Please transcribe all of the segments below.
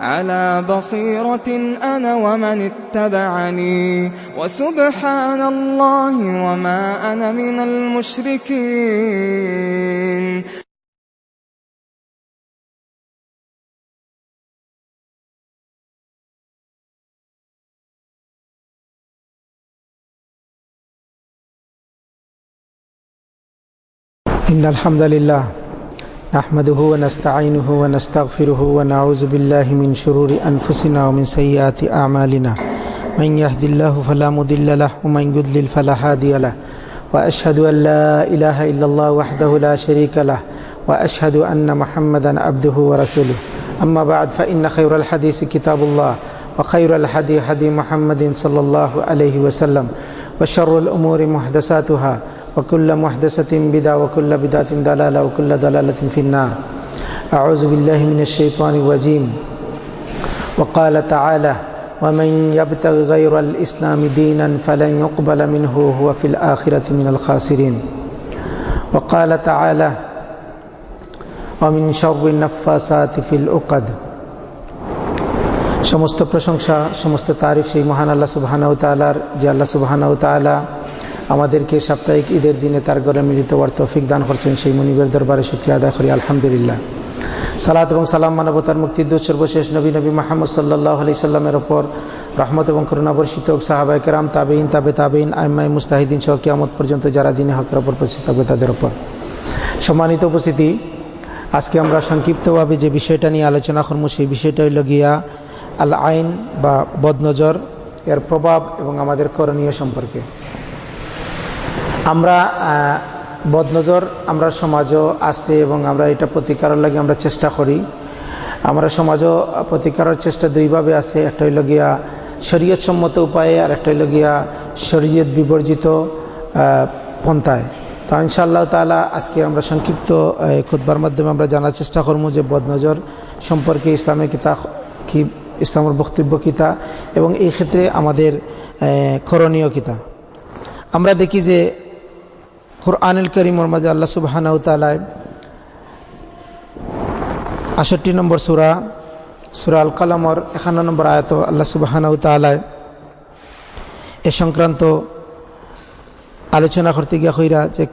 على بصيرة أنا ومن اتبعني. وسبحان الله وما أنا من المشركين. إن الحمد لله نحمده ونستعينه ونستغفره ونعوذ بالله من شرور أنفسنا ومن سيئات أعمالنا. من يهد الله فلا مضل له ومن يضلل فلا هادي له. وأشهد أن لا إله إلا الله وحده لا شريك له. وأشهد أن محمدا عبده ورسوله. أما بعد فإن خير الحديث كتاب الله وخير الحدي حدي محمد صلى الله عليه وسلم. وشر الأمور محدثاتها وكل محدثة بدعة وكل بدعة ضلالة وكل ضلالة في النار أعوذ بالله من الشيطان الرجيم وقال تعالى ومن يبتغ غير الإسلام دينا فلن يقبل منه هو في الآخرة من الخاسرين وقال تعالى ومن شر النفاسات في العقد সমস্ত প্রশংসা সমস্ত তারিফ সেই মহান আল্লাহ সুবাহানাউ তালার যে আল্লাহ সুবাহানাউ তালা আমাদেরকে সাপ্তাহিক ঈদের দিনে তার ঘরে মিলিত হওয়ার তৌফিক দান করছেন সেই মনিবের দরবারে শুক্রিয়া আদায় করি, আলহামদুলিল্লাহ। সালাত এবং সালাম মানবতার মুক্তিদূত সর্বশেষ নবী নবী মাহমদ সাল্লাহ আলি সাল্লামের ওপর রহমত এবং করুণা বর্ষিত সাহাবাই কেরাম তাবেইন তাবে তাবেইন আইমাই মুস্তাহিদিন সহ কিয়ামত পর্যন্ত যারা দিনে হকের ওপর উপস্থিত থাকবে তাদের ওপর। সম্মানিত উপস্থিতি, আজকে আমরা সংক্ষিপ্তভাবে যে বিষয়টা নিয়ে আলোচনা করব সেই বিষয়টা হইল গিয়া আল আইন বা বদনজর, এর প্রভাব এবং আমাদের করণীয় সম্পর্কে। আমরা বদনজর আমরা সমাজও আছে এবং আমরা এটা প্রতিকারের লাগে আমরা চেষ্টা করি। আমরা সমাজও প্রতিকারের চেষ্টা দুইভাবে আছে। একটা হইল গিয়া শরীয়ত সম্মত উপায়ে আর একটা হইল গিয়া শরীয়ত বিবর্জিত পন্থায়। তো ইনশাআল্লাহ তালা আজকে আমরা সংক্ষিপ্ত খুদ্বার মাধ্যমে আমরা জানার চেষ্টা করব যে বদনজর সম্পর্কে ইসলামের কিতা কি, ইসলামের বক্তব্য কিতা এবং এই ক্ষেত্রে আমাদের করণীয় কিতা আমরা দেখি যে কোরআনুল করিমর মাঝে আল্লাহ সুবাহানাউ তালায় আষট্টি নম্বর সুরা সুরা আল কালামর একান্ন নম্বর আয়ত আল্লাহ সুবাহানাউ তালায় এ সংক্রান্ত আলোচনা করতে গিয়া হইরা যে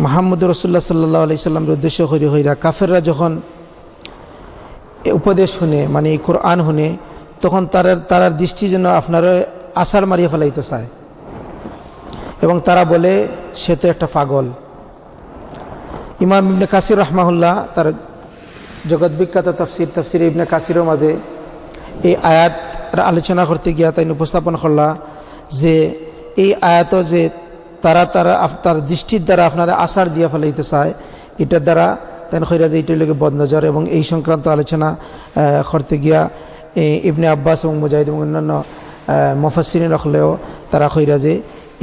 মাহমুদ রসুল্লাহ সাল্লাহ আলি সাল্লামের উদ্দেশ্য হইরে হইরা কাফেররা যখন উপদেশ শুনে মানে কোরআন শুনে, তখন তার তারার দৃষ্টি যেন আপনার আশার মারিয়ে ফেলাইতে চায়। এবং তারা বলে, সে তো একটা পাগল। ইমাম ইবনে কাসির রহমাহুল্লাহ, তার জগৎ বিখ্যাত তফসির তফসির ইবনে কাসিরের মাঝে এই আয়াত আলোচনা করতে গিয়া তাই উপস্থাপন করলা যে, এই আয়াত যে তারা তারা তার দৃষ্টির দ্বারা আপনারা আশার দিয়ে ফেলাইতে চায়, এটার দ্বারা তেন খৈরা যে এটার লোকে বদনজর এবং এই সংক্রান্ত আলোচনা করতে গিয়া ইবনে আব্বাস এবং মুজাহিদ এবং অন্যান্য মফাসিন রাখলেও তারা খৈরা যে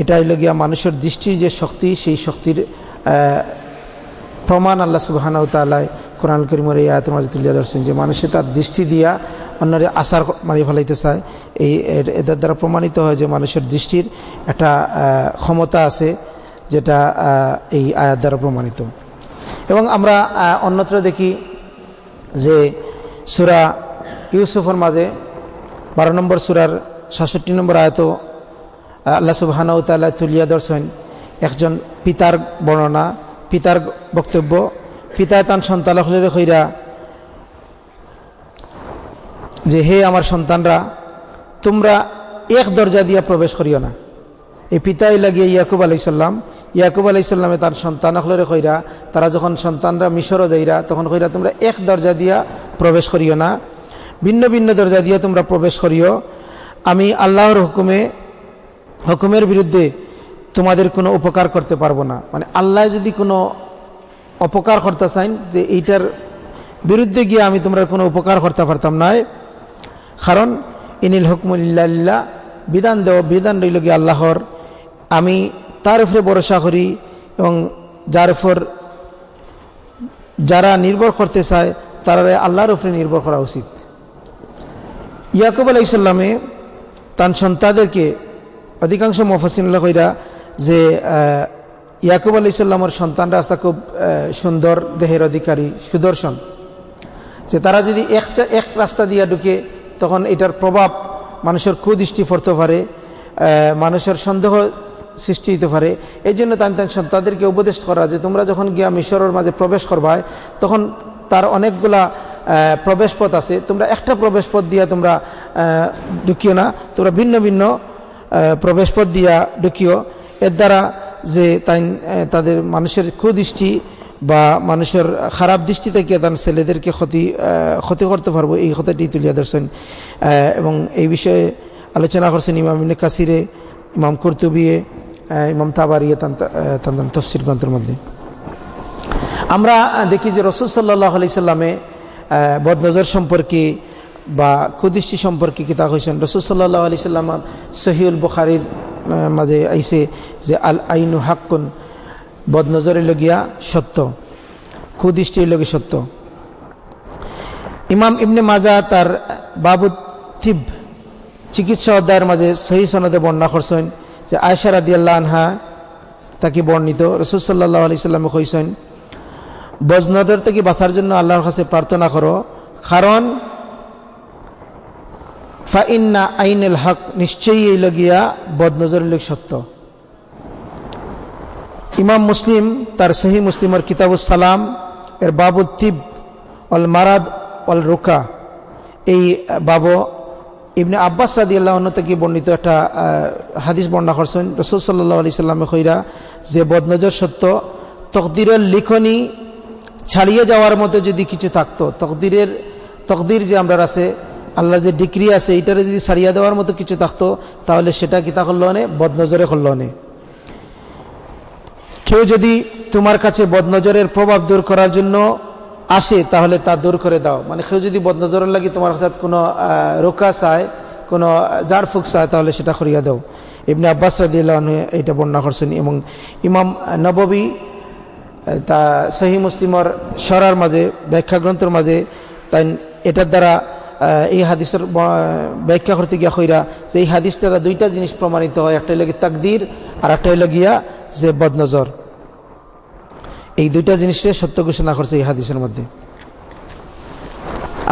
এটা হইল গিয়া মানুষের দৃষ্টির যে শক্তি, সেই শক্তির প্রমাণ আল্লাহ সুবাহানাউ তালায় কোরআন করিমের এই আয়তের মাঝে তুলিয়া ধরছেন যে মানুষে তার দৃষ্টি দিয়া অন্যরে আশার মারিয়ে ফেলাইতে চায়। এই এদের দ্বারা প্রমাণিত হয় যে মানুষের দৃষ্টির একটা ক্ষমতা আছে যেটা এই আয়াত দ্বারা প্রমাণিত। এবং আমরা অন্যত্র দেখি যে সুরা ইউসুফের মাঝে বারো নম্বর সুরার সাতষট্টি নম্বর আয়ত আল্লাহ সুবাহানাউ তাল্লাহ তুলিয়া দর্শন একজন পিতার বর্ণনা, পিতার বক্তব্য পিতায় তান সন্তান হলে হইরা যে, হে আমার সন্তানরা, তোমরা এক দরজা দিয়া প্রবেশ করিও না। এই পিতাই লাগিয়ে ইয়াকুব আলাইসাল্লাম ইয়াকুব আলাইসাল্লামে তার সন্তান হলে কইরা তারা যখন সন্তানরা মিশরও যাইরা, তখন কইরা তোমরা এক দরজা দিয়া প্রবেশ করিও না। ভিন্ন ভিন্ন দরজা দিয়া তোমরা প্রবেশ করিও। আমি আল্লাহর হুকুমে হুকুমের বিরুদ্ধে তোমাদের কোনো উপকার করতে পারব না। মানে আল্লাহ যদি কোনো অপকার করতে চাইন যে এইটার বিরুদ্ধে গিয়ে আমি তোমরা কোনো উপকার করতে পারতাম নয় কারণ, ইনিল হুকমুল্লাহ বিধান দেও, বিধান রইল গিয়ে আল্লাহর। আমি তার উপরে ভরসা করি এবং যার উপর যারা নির্ভর করতে চায় তারা আল্লাহর উপরে নির্ভর করা উচিত। ইয়াকুব আলাইসাল্লামে তার সন্তানদেরকে অধিকাংশ মফসিনুল্লাহ কইরা যে ইয়াকুব আলাইসাল্লামের সন্তানরা আসতা খুব সুন্দর দেহের অধিকারী, সুদর্শন। যে তারা যদি এক এক রাস্তা দিয়ে ঢুকে তখন এটার প্রভাব মানুষের কুদৃষ্টি পড়তে পারে মানুষের সন্দেহ সৃষ্টি হতে পারে। এই জন্য তান তান সন্তানদেরকে উপদেশ করা যে তোমরা যখন গিয়া মিশরের মাঝে প্রবেশ করবায় তখন তার অনেকগুলা প্রবেশ পথ আছে। তোমরা একটা প্রবেশ পথ দিয়া তোমরা ঢুকিও না। তোমরা ভিন্ন ভিন্ন প্রবেশ পথ দিয়া ঢুকিও। এর দ্বারা যে তাই তাদের মানুষের কুদৃষ্টি বা মানুষের খারাপ দৃষ্টি থেকে তার ছেলেদেরকে ক্ষতি ক্ষতি করতে পারব, এই কথাটি তুলিয়া ধরছেন। এবং এই বিষয়ে আলোচনা করছেন ইমাম কাসিরে, ইমাম কর্তুবিয়ে ইমাম তাবারিয়ে, তান তফসির গ্রন্থের মধ্যে। আমরা দেখি যে রসুল সাল্লাহ আলি সাল্লামে বদনজর সম্পর্কে বা কুদৃষ্টি সম্পর্কে কিতা হয়েছেন রসুল সাল্লাহ আলি সাল্লাম সহিউল বুখারির মাঝে আইসে যে আল আইনু হাক্কুন, বদনজরের লগিয়া সত্য, কুদৃষ্টির লগে সত্য। ইমাম ইবনে মাজা তার বাবু চিকিৎসা অধ্যায়ের মাঝে সহি সনদে বর্ণনা করছেন যে আয়সা রাদি আল্লাহ আনহা তাকে বর্ণিত, রসুল সাল্লাহ আলি সাল্লামে কইছেন বজনজর থেকে বাঁচার জন্য আল্লাহর কাছে প্রার্থনা করো, কারণ ফাইন্না আইনুল হক নিশ্চয়ই এই লগিয়া বদনজরের লোক সত্য। ইমাম মুসলিম তার সহি মুসলিমের কিতাবুস সালাম, এর বাবু তিব অল মারাদ অল রুকা, এই বাবু ইবনে আব্বাস রাদি আল্লাহ থেকে বর্ণিত একটা হাদিস বর্ণনা করছেন, রসুল সাল্লাহ আলি সাল্লামে খৈরা যে বদনজর সত্য, তকদিরের লিখনি ছাড়িয়ে যাওয়ার মতো যদি কিছু থাকতো, তকদিরের, তকদির যে আমরা আছে আল্লাহ যে ডিক্রি আছে এইটারে যদি সারিয়া দেওয়ার মতো কিছু থাকতো, তাহলে সেটা কিতা করল অনে বদনজরে করল অনে কেউ যদি তোমার কাছে বদনজরের প্রভাব দূর করার জন্য আসে, তাহলে তা দূর করে দাও। মানে কেউ যদি বদনজরের লাগে তোমার কাছে কোনো রোকা চায়, কোনো জার ফুক চায়, তাহলে সেটা করিয়া দাও। ইবনে আব্বাস রাদিল্লাহ এটা বর্ণনা করছেন এবং ইমাম নববী তা সহি মুসলিমর সরার মাঝে ব্যাখ্যা গ্রন্থের মাঝে, তাই এটার দ্বারা এই হাদিসের ব্যাখ্যা করতে গিয়া হইরা যে এই হাদিস দুইটা জিনিস প্রমাণিত হয়। একটা হইল তাকদির আর একটা হইল গিয়া যে বদনজর। এই দুইটা জিনিসে সত্য ঘোষণা করছে এই হাদিসের মধ্যে।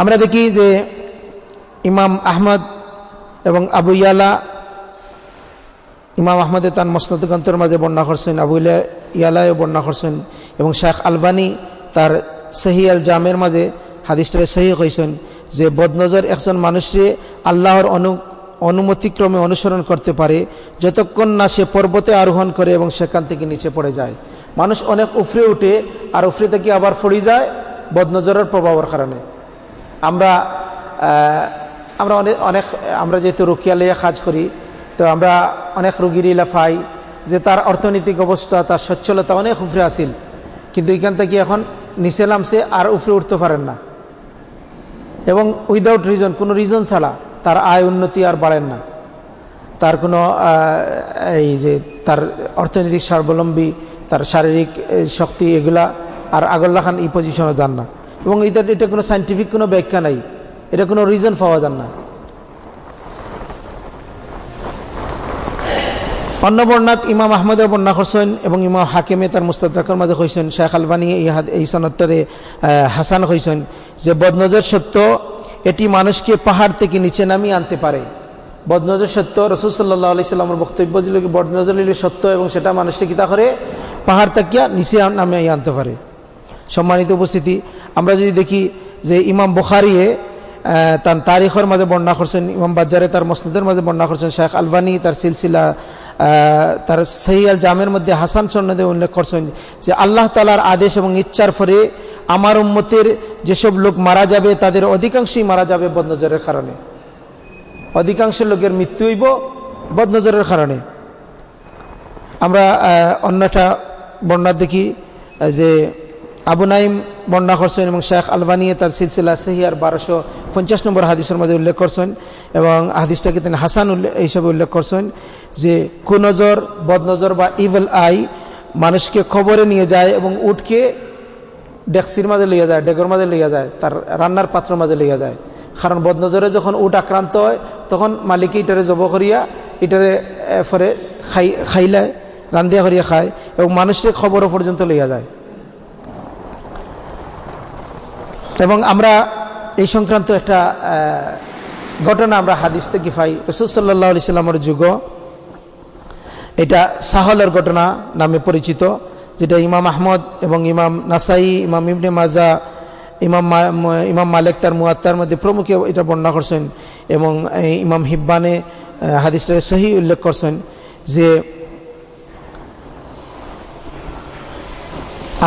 আমরা দেখি যে ইমাম আহমদ এবং আবু ইয়ালা, ইমাম আহমদে তার মসনদ গ্রন্থের মাঝে বর্ণনা করছেন, আবু ইয়ালায়ও বর্ণনা করছেন এবং শেখ আলবানী তার সহি আল জামের মাঝে হাদিসটারে সহি কইছেন। যে বদনজর একজন মানুষে আল্লাহর অনু, অনুমতিক্রমে অনুসরণ করতে পারে, যতক্ষণ না সে পর্বতে আরোহণ করে এবং সেখান থেকে নিচে পড়ে যায়। মানুষ অনেক উফরে উঠে, আর উফরে থেকে আবার ফড়ি যায় বদনজরের প্রভাবের কারণে। আমরা আমরা অনেক অনেক, আমরা যেহেতু রুকিয়া লইয়া কাজ করি, তো আমরা অনেক রুগীর লাফাই যে তার অর্থনৈতিক অবস্থা, তার সচ্ছলতা অনেক উফরে আসিল কিন্তু এখান থেকে এখন নিচে নামছে, আর উফরে উঠতে পারেন না। এবং উইদাউট রিজন কোনো রিজন ছাড়া তার আয় উন্নতি আর বাড়েন না। তার কোনো এই যে তার অর্থনৈতিক স্বাবলম্বী, তার শারীরিক শক্তি এগুলা আর আগল্লা খান এই পজিশনে যান না। এবং এটা এটা কোনো সাইন্টিফিক কোনো ব্যাখ্যা নাই। এটা কোনো রিজন পাওয়া যান না। অন্য ইমাম আহমদে বর্ণা করছেন এবং ইমাম হাকিমে তার মুস্তাদাকের মাঝে কইছেন, শেখ আলবানী এই সনত্তরে হাসান কইছেন। যে বদনজর সত্য, এটি মানুষকে পাহাড় থেকে নিচে নামিয়ে আনতে পারে। বদনজর সত্য, রসুল সাল্লাহ আলি সাল্লামের বক্তব্য ছিল কি বদনজর লিলে সত্য এবং সেটা মানুষকে কিতা করে? পাহাড় থেকে নিচে নামিয়ে আনতে পারে। সম্মানিত উপস্থিতি, আমরা যদি দেখি যে ইমাম বুখারিয়ে তার তারিখের মাঝে বর্ণনা করছেন, ইমাম বাজারে তার মসনদের মাঝে বর্ণনা করছেন, শেখ আলবানী তার সিলসিলা তার সহিয়াল জামের মধ্যে হাসান সন্নদে উল্লেখ করছেন যে আল্লাহ তালার আদেশ এবং ইচ্ছার ফলে আমার উম্মতের যেসব লোক মারা যাবে, তাদের অধিকাংশই মারা যাবে বদনজরের কারণে। অধিকাংশ লোকের মৃত্যু হইব বদনজরের কারণে। আমরা অন্যটা বর্ণনা দেখি, যে আবু নাইম বর্ণনা করছেন এবং শেখ আলবানিয়ে তার সিলসিলা সহিয়ার বারোশো পঞ্চাশ নম্বর হাদিসের মধ্যে উল্লেখ করছেন এবং হাদিসটাকে তিনি হাসান উল্লেখ হিসাবে উল্লেখ করছেন যে, কুনজর, বদনজর বা ইভেল আই মানুষকে খবরে নিয়ে যায় এবং উঠকে ডেক্সির মাঝে লিয়ে যায়, ডেগর মাঝে লিয়ে যায়, তার রান্নার পাত্র মাঝে লিয়ে যায়। কারণ বদনজরে যখন উট আক্রান্ত হয়, তখন মালিকে ইটারে জব করিয়া ইটারে ফরে খাই খাইলায় রান্দিয়া করিয়া খায় এবং মানুষের খবরও পর্যন্ত লইয়া যায়। এবং আমরা এই সংক্রান্ত একটা ঘটনা আমরা হাদিস থেকে পাই। রসুল সাল্লাহ সাল্লামের যুগ এটা সাহলের ঘটনা নামে পরিচিত। যেটা ইমাম আহমদ এবং ইমাম নাসাই, ইমাম ইবনে মাজা, ইমাম ইমাম মালেক তার মুয়াত্তার মধ্যে প্রমুখে এটা বর্ণনা করছেন এবং ইমাম হিব্বানে হাদিসটাকে সহি উল্লেখ করছেন যে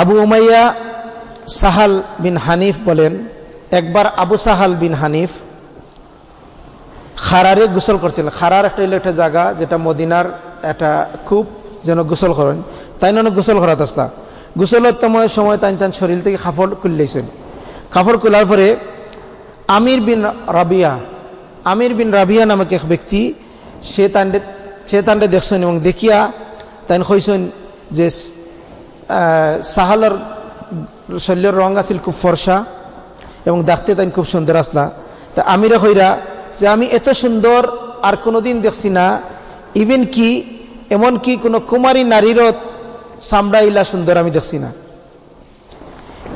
Abu Umaiya Sahal bin Hanif বলেন, একবার আবু সাহাল বিন হানিফ খারারে গোসল করছিলেন খারার একটা একটা জায়গা যেটা মদিনার একটা খুব যেন গোসল করেন। তাই নয় গোসল করাত আসলা। গোসলের তোমার সময় তাই তান শরীর থেকে খাফড় খুললেছেন খাফড় খোলার পরে আমির বিন রাবিয়া, আমির বিন রাবিয়া নামক এক ব্যক্তি, সে তান্ডে সে তান্ডে দেখছেন এবং দেখিয়া তাই কইছেন যে সাহালর শৈল্যর রং আছিল খুব ফর্সা এবং দেখতে তাই খুব সুন্দর আসলা। তা আমিরা হইরা যে, আমি এত সুন্দর আর কোনোদিন দেখছি না। ইভেন কি, এমন কি কোনো কুমারী নারীরও চামড়া ইলা সুন্দর আমি দেখছি না।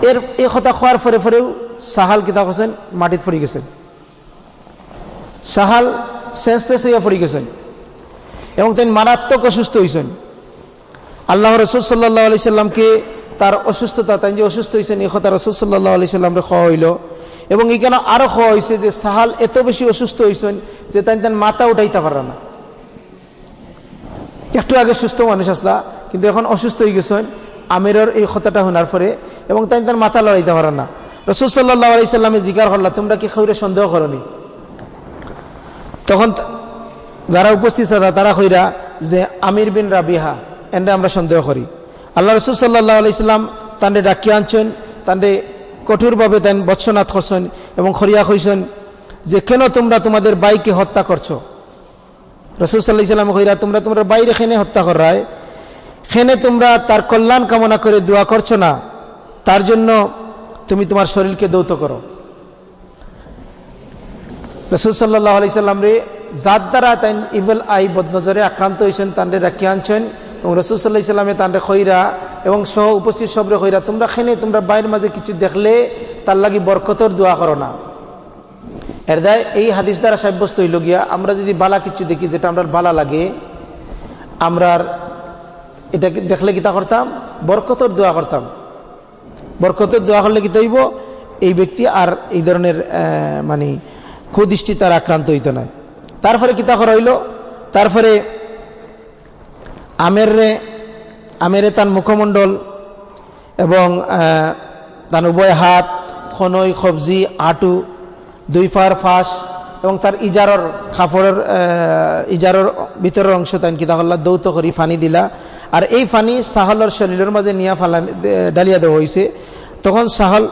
এর, এই কথা খোয়ার ফরে ফরেও সাহাল কিতা করছেন মাটিত পড়ি গেছেন সাহাল শেষতে হইয়া পড়ি গেছেন এবং তিনি মারাত্মক অসুস্থ হয়েছেন আল্লাহ রসুল সাল্লাহ আলি সাল্লামকে তার অসুস্থতা তাই যে অসুস্থ হয়েছেন এই কথা রসুল সাল্লাহ আলি সাল্লামরে খাওয়া হইল। এবং এখানে আরও খাওয়া হয়েছে যে সাহাল এত বেশি অসুস্থ হয়েছেন যে তাই তার মাথা উঠাইতে পারে না। একটু আগে সুস্থ মানুষ আসলা কিন্তু এখন অসুস্থ হয়ে গেছেন আমিরের এই কথাটা শোনার পরে এবং তাই তার মাথা লড়াইতে পারে না। রসুল সাল্লাহ আলি সাল্লামে জিকার করলা, তোমরা কি খৈরে সন্দেহ করনি? তখন যারা উপস্থিত তারা কইরা যে আমির বিন রাবিহা এনে আমরা সন্দেহ করি। আল্লাহ রসুল সাল্লাহ আলাইসাল্লাম তান্ডে ডাকিয়ে আনছেন তান্ডে কঠোরভাবে তেন বৎসনাথ করছেন এবং খরিয়া কইছেন যে, কেন তোমরা তোমাদের বাইকে হত্যা করছ? রসুল সাল্লাহ ইসলাম কইরা তোমরা তোমরা বাইরে খেনে হত্যা করায় খেনে তোমরা তার কল্যাণ কামনা করে দোয়া করছ না, তার জন্য তুমি তোমার শরীরকে দৌত করো। রসুল সাল্লাহ আলাইসাল্লাম রে যার দ্বারা তাই ইভেল আই বদনজরে আক্রান্ত হয়েছেন তান্ডে রাখিয়ে আনছেন, এবং রসুল্লাহ ইসলামে তান্ডে খৈরা এবং সহ উপস্থিত সবরে খৈরা তোমরা খেনে তোমরা বাইরের মাঝে কিছু দেখলে তার লাগি বরকতর দোয়া করো না। এর দায় এই হাদিস দ্বারা সাব্যস্ত হইল গিয়া, আমরা যদি বালা কিছু দেখি যেটা আমরা বালা লাগে আমরা এটা দেখলে কিতা করতাম? বরকতর দোয়া করতাম। বরকতর দোয়া করলে কিতা হইব এই ব্যক্তি আর এই ধরনের মানে কুদৃষ্টি তার আক্রান্ত হইত নয় তারপরে কিতা করা হইল? তারপরে আমেরে আমেরে তার মুখমণ্ডল এবং তার উভয় হাত, খনই সবজি আটু, দুই পার ফাঁস এবং তার ইজারর কাপড়ের ইজারর ভিতরের অংশ তাই কিতা করলা, দৌত করি, ফানি দিলা। আর এই ফানি সাহলর শরীরের মাঝে নিয়া ফালা ডালিয়া দেওয়া হয়েছে তখন সাহল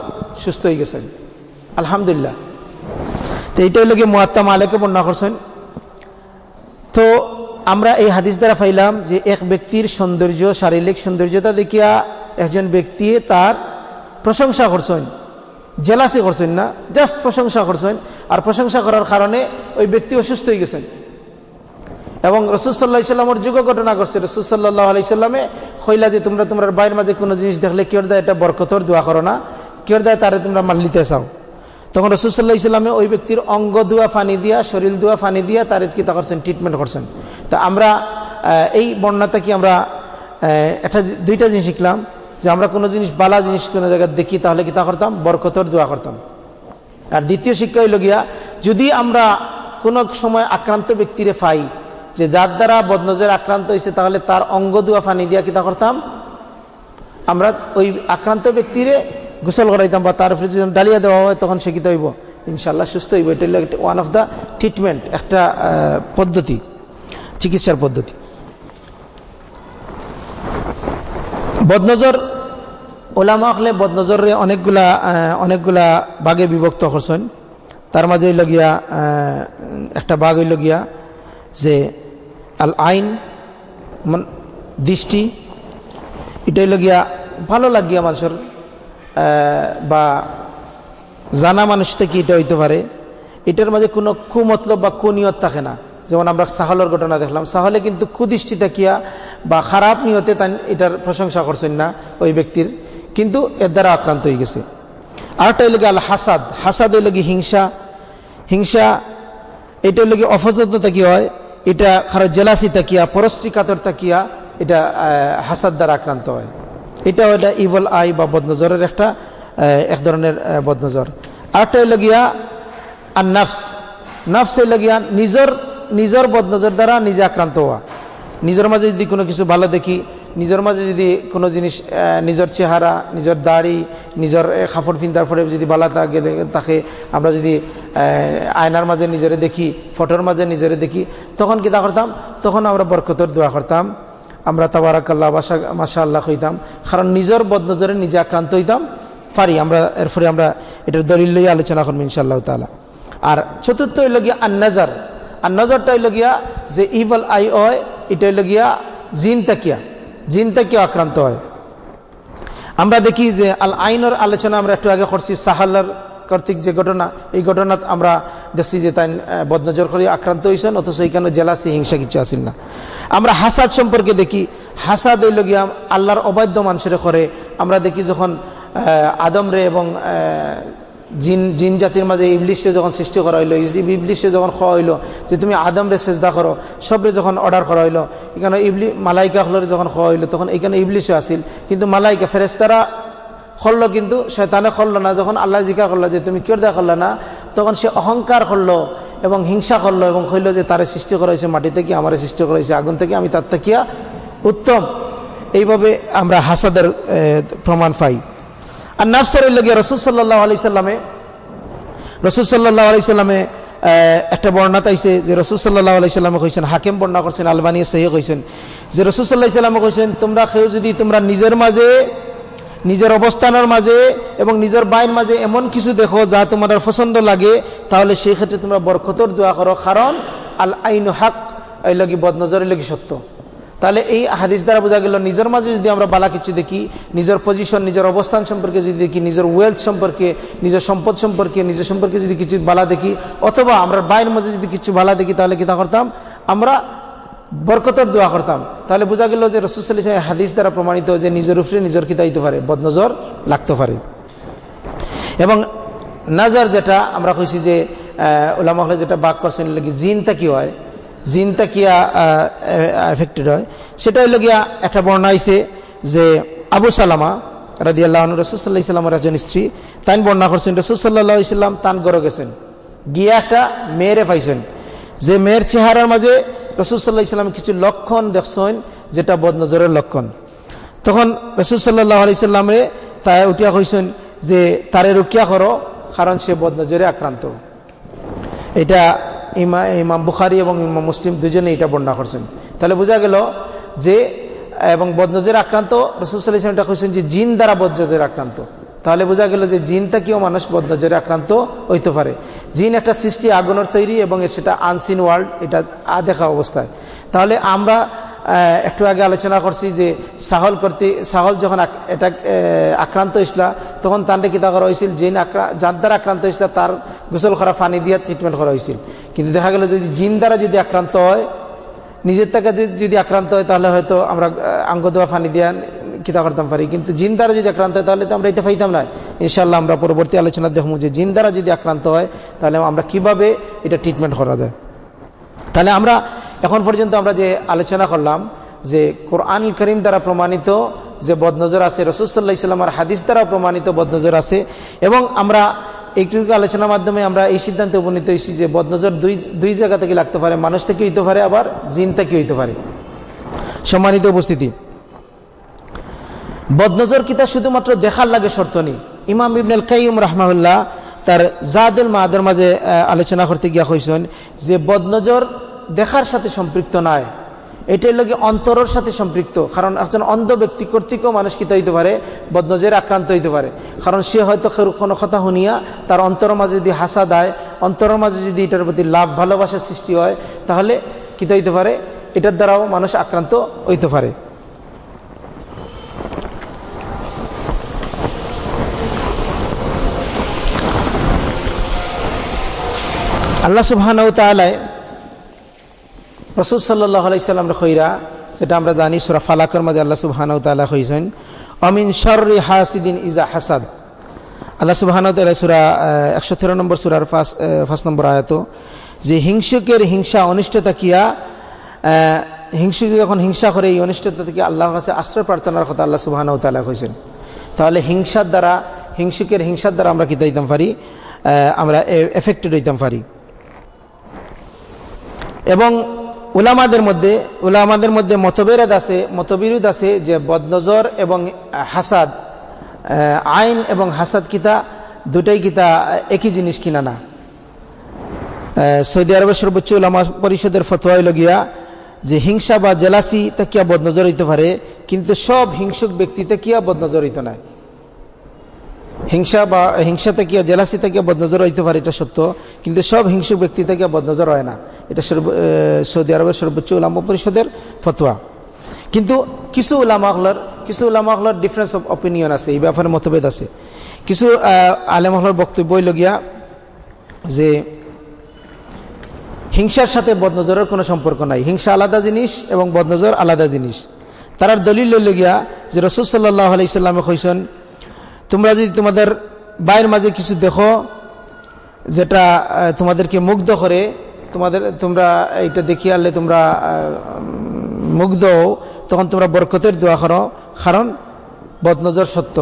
সুস্থ হয়ে গেছেন আলহামদুলিল্লাহ। তো এইটাই লোকে মুয়াত্তা মালেকে বর্ণনা করছেন তো আমরা এই হাদিস দ্বারা পাইলাম যে এক ব্যক্তির সৌন্দর্য শারীরিক সৌন্দর্যতা দেখিয়া একজন ব্যক্তি তার প্রশংসা করছেন জেলাসি করছেন না জাস্ট প্রশংসা করছেন আর প্রশংসা করার কারণে ওই ব্যক্তি অসুস্থ হয়ে গেছেন এবং রসুসাল্লাহ ইসলামের যুগ ঘটনা করছে রসুসাল্লাহ আলাইসাল্লামে হইলা যে, তোমরা তোমার বাইরের মাঝে কোনো জিনিস দেখলে কেউ দেয় এটা বরকতর, দোয়া করো না। কেউ দেয় তারে তোমরা মাল্লিতে চাও। তখন রসুল্লাহ ইসলামে ওই ব্যক্তির অঙ্গ দোয়া ফানি দিয়া, শরীর দোয়া ফানি দিয়া তার কিতা করছেন? ট্রিটমেন্ট করছেন। তা আমরা এই বর্ণাটা কি আমরা একটা দুইটা জিনিস শিখলাম, যে আমরা কোনো জিনিস, বালা জিনিস কোনো জায়গায় দেখি তাহলে কিতা করতাম? বরকতর, দোয়া করতাম। আর দ্বিতীয় শিক্ষা হইল গিয়া, যদি আমরা কোনো সময় আক্রান্ত ব্যক্তিরে পাই যে যার দ্বারা বদনজর আক্রান্ত হয়েছে, তাহলে তার অঙ্গ দোয়া ফানি দিয়া কিতা করতাম? আমরা ওই আক্রান্ত ব্যক্তিরে গোসল করাইতাম বা তার উপরে যখন ডালিয়া দেওয়া হয়, তখন সে কী হইব? ইনশাল্লাহ সুস্থ হইব। এটা ওয়ান অফ দ্য ট্রিটমেন্ট একটা পদ্ধতি, চিকিৎসার পদ্ধতি। বদনজর, ওলামা হলে বদনজরে অনেকগুলা অনেকগুলা বাঘে বিভক্ত করছেন। তার মাঝে লগিয়া একটা বাঘ হইল গিয়া যে আল আইন দৃষ্টি এটা হইল গিয়া ভালো লাগিয়া মানুষের বা জানা মানুষ থেকে এটা হইতে পারে। এটার মাঝে কোনো কুমতলব বা কুনিয়ত থাকে না। যেমন আমরা সাহলের ঘটনা দেখলাম। সাহলে কিন্তু কুদৃষ্টি তাকিয়া বা খারাপ নিয়তে তাই এটার প্রশংসা করছেন না ওই ব্যক্তির। কিন্তু এর দ্বারা আক্রান্ত হয়ে গেছে। আরেকটা হইল আল হাসাদ। হাসাদ হইল হিংসা। হিংসা, এটা হইল অফজতা কি হয়? এটা খারাপ জেলাসি তাকিয়া, পরশ্রী কাতর তাকিয়া এটা হাসাদ দ্বারা আক্রান্ত হয়। এটা এটা ইভল আই বা বদনজরের একটা এক ধরনের বদনজর। আরেকটা হইল গিয়া আর নাফস নাফস হইল গিয়া নিজের নিজের বদনজর দ্বারা নিজে আক্রান্ত হওয়া। নিজের মাঝে যদি কোনো কিছু ভালো দেখি নিজের মাঝে যদি কোনো জিনিস নিজের চেহারা, নিজের দাড়ি, নিজের খাফড় ফিন্তার ফলে যদি বালা গেলে তাকে আমরা যদি আয়নার মাঝে নিজেরে দেখি, ফটোর মাঝে নিজেরে দেখি, তখন কি করতাম? তখন আমরা বরকতর দোয়া করতাম, আমরা তাবারাকাল্লাহ বাসা মাসা আল্লাহ হইতাম, কারণ নিজের বদনজরে নিজে আক্রান্ত হইতাম, পারি, আমরা, এরপরে আমরা এটার দলিল লইয়া আলোচনা করব ইনশাআল্লাহ তালা আর চতুর্থ হইল গিয়া আন্নাজার আর নজরটা হইল গিয়া যে ইভল আই অয় এটা হইল গিয়া জিন তাকিয়া। জিন তাকিয়া আক্রান্ত হয়। আমরা দেখি যে আল আইনের আলোচনা আমরা একটু আগে করছি, সাহাল্লার কর্তৃক যে ঘটনা, এই ঘটনাত আমরা দেখছি যে তাই বদনজর করে আক্রান্ত হয়েছেন, অথচ এইখানে জেলাসি, হিংসা কিছু আসিল না। আমরা হাসাদ সম্পর্কে দেখি, হাসাদ হইল গিয়া আল্লাহর অবাধ্য মানুষের করে আমরা দেখি যখন আদমরে এবং জিন জিন জাতির মাঝে ইবলিশে যখন সৃষ্টি করা হইল ইবলিশে যখন খাওয়া হইল, যে তুমি আদমরে চেষ্টা করো, সবরে যখন অর্ডার করা হইল, এখানে ইবলি, মালাইকা হলরে যখন খাওয়া হইল, তখন এখানে ইবলিশে আসিল কিন্তু মালাইকা ফেরেস্তারা খললো কিন্তু সে শয়তানে খললো না। যখন আল্লাহ জিকা করল যে তুমি কেউ দেখা করল না, তখন সে অহংকার করল এবং হিংসা করল এবং হইল যে তারে সৃষ্টি করা হয়েছে মাটি থেকে, আমার সৃষ্টি করা হয়েছে আগুন থেকে, আমি তার থেকিয়া উত্তম। এইভাবে আমরা হাসাদের প্রমাণ পাই। আর নাফসার লগিয়া রসুল সাল্লাহ আলি সাল্লামে, রসুল সাল্লাহ আলি সাল্লামে একটা বর্ণাত আইছে যে রসুল সাল্লাহ আলি সাল্লামে কইছেন, হাকিম বর্ণনা করছেন, আলবানিয়া সহি কইছেন। যে রসুল সাল্লাহ সাল্লামে কইছেন, তোমরা কেউ যদি তোমরা নিজের মাঝে, নিজের অবস্থানের মাঝে এবং নিজের বাইর মাঝে এমন কিছু দেখো যা তোমার পছন্দ লাগে, তাহলে সেই ক্ষেত্রে তোমরা বরকতর দোয়া করো। কারণ আল আইন হাক, এই লাগি বদনজরের লাগি সত্য। তাহলে এই হাদিস দ্বারা বোঝা গেল, নিজের মাঝে যদি আমরা বালা কিছু দেখি, নিজের পজিশন নিজের অবস্থান সম্পর্কে যদি দেখি, নিজের ওয়েলথ সম্পর্কে, নিজের সম্পদ সম্পর্কে, নিজের সম্পর্কে যদি কিছু বালা দেখি, অথবা আমরা বাইরের মাঝে যদি কিছু বালা দেখি, তাহলে কি করতাম? আমরা বরকতর দোয়া করতাম। তাহলে বোঝা গেল যে রসুসাল্লি হাদিস দ্বারা প্রমাণিত যে নিজের উপরে নিজের কি দাইতে পারে, বদনজর লাগতে পারে। এবং নাজার যেটা আমরা কইছি যে ওলামহলে যেটা বাক করছেন জিনটা কি হয়? জিনটা কিয়া এফেক্টেড হয়। সেটা হইল গিয়া একটা বর্ণাইছে যে আবু সালামা রাজি আল্লাহ রসুল্লাহ ইসলামের একজন স্ত্রী তাই বর্ণনা করছেন রসুল্লাহ ইসলাম তান গড়ে গেছেন। গিয়া একটা মেয়েরে পাইছেন। যে মেয়ের চেহারার মাঝে রসুল্লাহ ইসলাম কিছু লক্ষণ দেখছেন, যেটা বদনজরের লক্ষণ। তখন রসুলসাল্লাহ আলাইসাল্লামে তাই উঠিয়া কইছেন যে, তারে রুকিয়া করো, কারণ সে বদনজরে আক্রান্ত। এটা ইমা, ইমাম বুখারি এবং ইমাম মুসলিম দুজনে এটা বর্ণনা করছেন। তাহলে বোঝা গেল যে, এবং বদনজের আক্রান্ত রসুল্লাহ ইসলামটা কইছেন যে জিন দ্বারা বদনজের আক্রান্ত। তাহলে বোঝা গেল যে জিনটা কেউ মানুষ বদনজরে আক্রান্ত হইতে পারে। জিন একটা সৃষ্টি, আগুনের তৈরি এবং সেটা আনসিন ওয়ার্ল্ড এটা দেখা অবস্থায়। তাহলে আমরা একটু আগে আলোচনা করছি যে সাহল করতে, সাহল যখন এটা আক্রান্ত হয়েছিল, তখন তান্ডে কিতা করা হয়েছিল, জিন যার দ্বারা আক্রান্ত হয়েছিল, তার গোসল করা ফানি দিয়ে ট্রিটমেন্ট করা হয়েছিল। কিন্তু দেখা গেল যদি জিন দ্বারা যদি আক্রান্ত হয়, নিজের থেকে যদি আক্রান্ত হয়, তাহলে হয়তো আমরা আঙ্গ দেওয়া, পানি দিয়া কিতা করতাম পারি। কিন্তু জিন দ্বারা যদি আক্রান্ত হয়, তাহলে তো আমরা এটা পাইতাম না। ইনশাল্লাহ আমরা পরবর্তী আলোচনা দেখব যে জিন দ্বারা যদি আক্রান্ত হয়, তাহলে আমরা কীভাবে এটা ট্রিটমেন্ট করা যায়। তাহলে আমরা এখন পর্যন্ত আমরা যে আলোচনা করলাম যে কোরআন করিম দ্বারা প্রমাণিত যে বদনজর আছে রসুল্লাহ ইসলামার হাদিস দ্বারা প্রমাণিত বদনজর আছে এবং আমরা এইটুকু আলোচনার মাধ্যমে আমরা এই সিদ্ধান্তে উপনীত হয়েছি যে বদনজর দুই দুই জায়গা থেকে লাগতে পারে, মানুষ থেকে হইতে পারে, আবার জিন থেকে হইতে পারে। সম্মানিত উপস্থিতি। বদনজর কিতা শুধুমাত্র দেখার লাগে শর্ত নেই। ইমাম ইবনুল কাইম রহমাউল্লাহ তার জাদুল মাহাদের মাঝে আলোচনা করতে গিয়া কইসেন যে, বদনজর দেখার সাথে সম্পৃক্ত নয়। এটাই লোক অন্তরের সাথে সম্পৃক্ত। কারণ একজন অন্ধ ব্যক্তি কর্তৃকও মানুষ কিতা হইতে পারে? বদনজের আক্রান্ত হইতে পারে। কারণ সে হয়তো কোনো কথা শুনিয়া তার অন্তর মাঝে যদি হাসা দেয় অন্তরের মাঝে যদি এটার প্রতি লাভ, ভালোবাসার সৃষ্টি হয়, তাহলে কিতা হইতে পারে? এটার দ্বারাও মানুষ আক্রান্ত হইতে পারে। আল্লাহ সুবহানাহু তাআলা রসুল সাল্লাহ আলাইসাল্লাম খৈরা সেটা আমরা জানি সুরা ফালাকর মাঝে আল্লাহ সুবহানাহু তাআলা কইছেন অমিন শররি হাসিদিন ইজা হাসাদ। আল্লাহ সুবহানাহু তাআলা একশো 113 নম্বর সূরার ফার্স্ট ফার্স্ট নম্বর আয়াত, যে হিংসুকের হিংসা, অনিষ্টতা কিয়া হিংসুক যখন হিংসা করে, এই অনিষ্টতা থেকে আল্লাহর কাছে আশ্রয় প্রার্থনার কথা আল্লাহ সুবহানাহু তাআলা কইছেন। তাহলে হিংসার দ্বারা, হিংসুকের হিংসার দ্বারা আমরা কি দিতাম পারি? আমরা এফেক্টেড হইতাম পারি। এবং উলামাদের মধ্যে উলামাদের মধ্যে মতবিরোধ আছে মতবিরোধ আছে যে বদনজর এবং হাসাদ আইন এবং হাসাদ কিতা, দুটাই কিতা একই জিনিস কিনা না। সৌদি আরবের সর্বোচ্চ উলামা পরিষদের ফতোয়াই লগিয়া যে হিংসা বা জেলাসি তাকিয়া বদনজর হইতে পারে, কিন্তু সব হিংসুক ব্যক্তি তাকিয়া বদনজর হইতে নয় হিংসা বা হিংসা থেকে, জেলাসি থেকে বদনজর হইতে পারে, এটা সত্য। কিন্তু সব হিংসুক ব্যক্তি থেকে বদনজর হয় না। এটা সৌদি আরবের সর্বোচ্চ উলামা পরিষদের ফতোয়া। কিন্তু কিছু উলামাহলার কিছু উলামাহলার ডিফারেন্স অফ অপিনিয়ন আছে, এই ব্যাপারে মতভেদ আছে। কিছু আলেমহলার বক্তব্যই লগিয়া যে, হিংসার সাথে বদনজরের কোনো সম্পর্ক নাই। হিংসা আলাদা জিনিস এবং বদনজর আলাদা জিনিস। তার দলিল লগিয়া যে রসুল সাল্লাহ আলাইসাল্লামে কইসন তোমরা যদি তোমাদের বাইরের মাঝে কিছু দেখো, যেটা তোমাদেরকে মুগ্ধ করে, তোমাদের, তোমরা এইটা দেখিয়ে আনলে তোমরা মুগ্ধ হও, তখন তোমরা বরকতের দোয়া করো, কারণ বদনজর সত্য।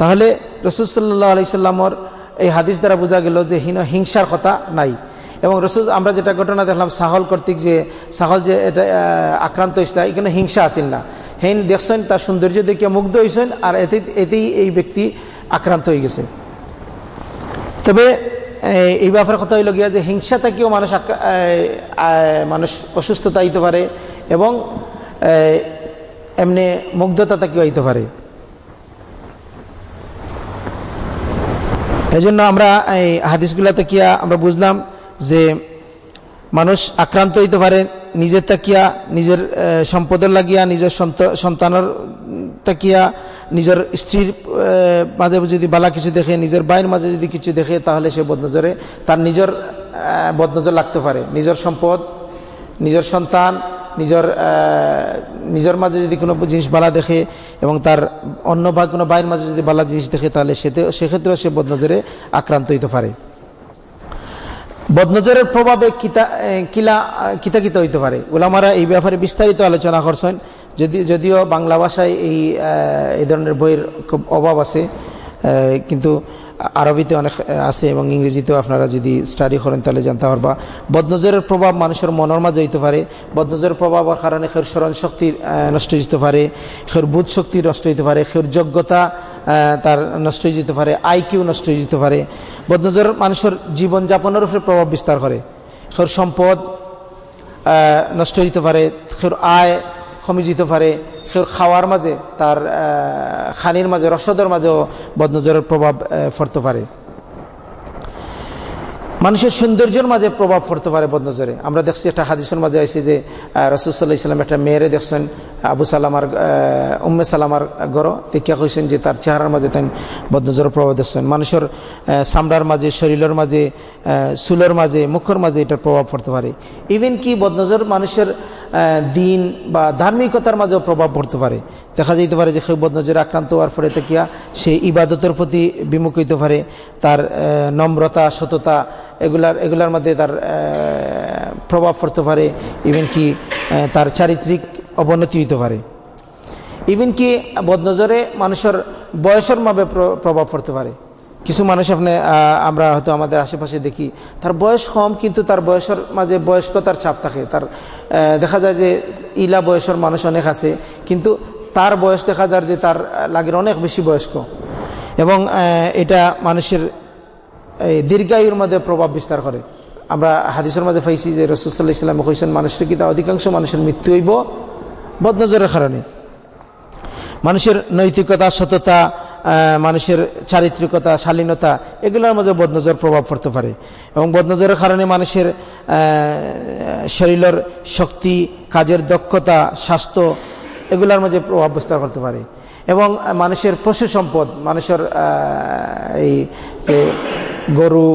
তাহলে রসুল সাল্লাহ আলাইসাল্লামর এই হাদিস দ্বারা বোঝা গেল যে হীন, হিংসার কথা নাই। এবং রসুল, আমরা যেটা ঘটনা দেখলাম, সাহল কর্তৃক যে, সাহল যে এটা আক্রান্ত হয়েছিল, এখানে হিংসা আসিল না। হেন দেখছেন, তার সৌন্দর্য দেখে মুগ্ধ হয়েছেন, আর এতে, এতেই এই ব্যক্তি আক্রান্ত হয়ে গেছে। তবে এই ব্যাপারে কথা হইল গিয়া যে হিংসা থেকেও মানুষ মানুষ অসুস্থতা আইতে পারে এবং এমনি মুগ্ধতা থেকেও আইতে পারে। এই জন্য আমরা, এই হাদিসগুলা কিয়া আমরা বুঝলাম যে মানুষ আক্রান্ত হইতে পারে নিজের তাকিয়া, নিজের সম্পদের লাগিয়া, নিজের সন্তানের তাকিয়া, নিজের স্ত্রীর মাঝে যদি বালা কিছু দেখে, নিজের বাইর মাঝে যদি কিছু দেখে, তাহলে সে বদনজরে, তার নিজের বদনজর লাগতে পারে। নিজের সম্পদ, নিজের সন্তান, নিজের নিজের মাঝে যদি কোনো জিনিস বালা দেখে, এবং তার অন্য বা কোনো বাইর মাঝে যদি বালা জিনিস দেখে, তাহলে সেতে, সেক্ষেত্রেও সে বদনজরে আক্রান্ত হইতে পারে। বদনজরের প্রভাবে কিতা কিলা, কিতাকিত কিতা হইতে পারে। ওলামারা এই ব্যাপারে বিস্তারিত আলোচনা করছেন। যদি, যদিও বাংলা ভাষায় এই এই ধরনের বইয়ের খুব অভাব আছে কিন্তু আরবিতে অনেক আছে এবং ইংরেজিতেও আপনারা যদি স্টাডি করেন তাহলে জানতে পারবা। বদনজরের প্রভাব মানুষের মনের মাঝে হইতে পারে। বদনজরের প্রভাবের কারণে খের স্মরণ শক্তি নষ্ট হইতে পারে। খের বুধ শক্তি নষ্ট হইতে পারে। খের যোগ্যতা তার নষ্ট হয়ে যেতে পারে। আইকিউ নষ্ট হয়ে যেতে পারে। বদনজর মানুষের জীবনযাপনের উপরে প্রভাব বিস্তার করে। খের সম্পদ নষ্ট হইতে পারে। খের আয় কমে যেতে পারে। খাওয়ার মাঝে তার খানির মাঝে রসদের মাঝেও বদনজরের প্রভাব ফরতে পারে। মানুষের সৌন্দর্যের মাঝে প্রভাব পড়তে পারে বদনজরে। আমরা দেখছি একটা হাদিসের মাঝে আইসি যে রসুল্লাহ ইসলাম একটা মেয়েরে দেখছেন, আবু সালামার উম্মে সালামার গড় দেখিয়া কইছেন যে তার চেহারার মাঝে তাই বদনজরের প্রভাব দেখছেন। মানুষের চামড়ার মাঝে, শরীরের মাঝে চুলের মাঝে, মুখের মাঝে এটার প্রভাব পড়তে পারে। ইভেন কি বদনজর মানুষের দিন বা ধার্মিকতার মাঝেও প্রভাব পড়তে পারে। দেখা যেতে পারে যে সেই বদনজরে আক্রান্ত হওয়ার ফলে তেকিয়া সে ইবাদতের প্রতি বিমুখ হইতে পারে, তার নম্রতা, সততা, এগুলার এগুলার মধ্যে তার প্রভাব পড়তে পারে ইভেন কি তার চারিত্রিক অবনতি হইতে পারে। ইভেন কি, বদনজরে মানুষের বয়সের মাবে প্রভাব পড়তে পারে। কিছু মানুষ আপনি আমরা হয়তো আমাদের আশেপাশে দেখি, তার বয়স কম, কিন্তু তার বয়সের মাঝে বয়স্কতার চাপ থাকে। তার দেখা যায় যে ইলা বয়সের মানুষ অনেক আছে, কিন্তু তার বয়স দেখা যায় যে তার লাগের অনেক বেশি বয়স্ক। এবং এটা মানুষের, এই দীর্ঘায়ুর মধ্যে প্রভাব বিস্তার করে। আমরা হাদিসের মাঝে পাইছি যে রসুল্লাহ ইসলাম কইছেন, মানুষের কিতা অধিকাংশ মানুষের মৃত্যু হইব বদনজরের কারণে? মানুষের নৈতিকতা, সততা মানুষের চারিত্রিকতা, শালীনতা, এগুলোর মাঝে বদনজর প্রভাব পড়তে পারে। এবং বদনজরের কারণে মানুষের শরীরের শক্তি, কাজের দক্ষতা, স্বাস্থ্য এগুলোর মাঝে প্রভাব বিস্তার করতে পারে। এবং মানুষের পশু সম্পদ মানুষের এই যে গরু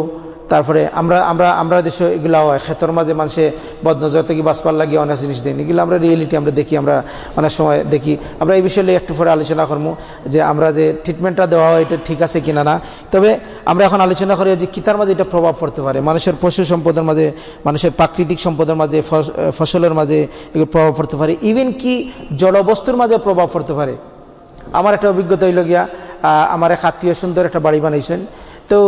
তারপরে আমরা আমরা আমরা দেশে এগুলা হয়, ক্ষেতর মাঝে মানুষে বদনজর থেকে বাঁচবার লাগে অনেক জিনিস দেন এগুলো আমরা রিয়েলিটি আমরা দেখি, আমরা অনেক সময় দেখি। আমরা এই বিষয়ে একটু পরে আলোচনা করব যে আমরা যে ট্রিটমেন্টটা দেওয়া হয় এটা ঠিক আছে কিনা না। তবে আমরা এখন আলোচনা করি যে কিতার মাঝে এটা প্রভাব পড়তে পারে। মানুষের পশু সম্পদের মাঝে, মানুষের প্রাকৃতিক সম্পদের মাঝে ফসলের মাঝে এগুলো প্রভাব পড়তে পারে। ইভেন কি জড়বস্তুর মাঝে প্রভাব পড়তে পারে। আমার একটা অভিজ্ঞতা হইল গিয়া আমার এক আত্মীয় সুন্দর একটা বাড়ি বানাইছেন। তো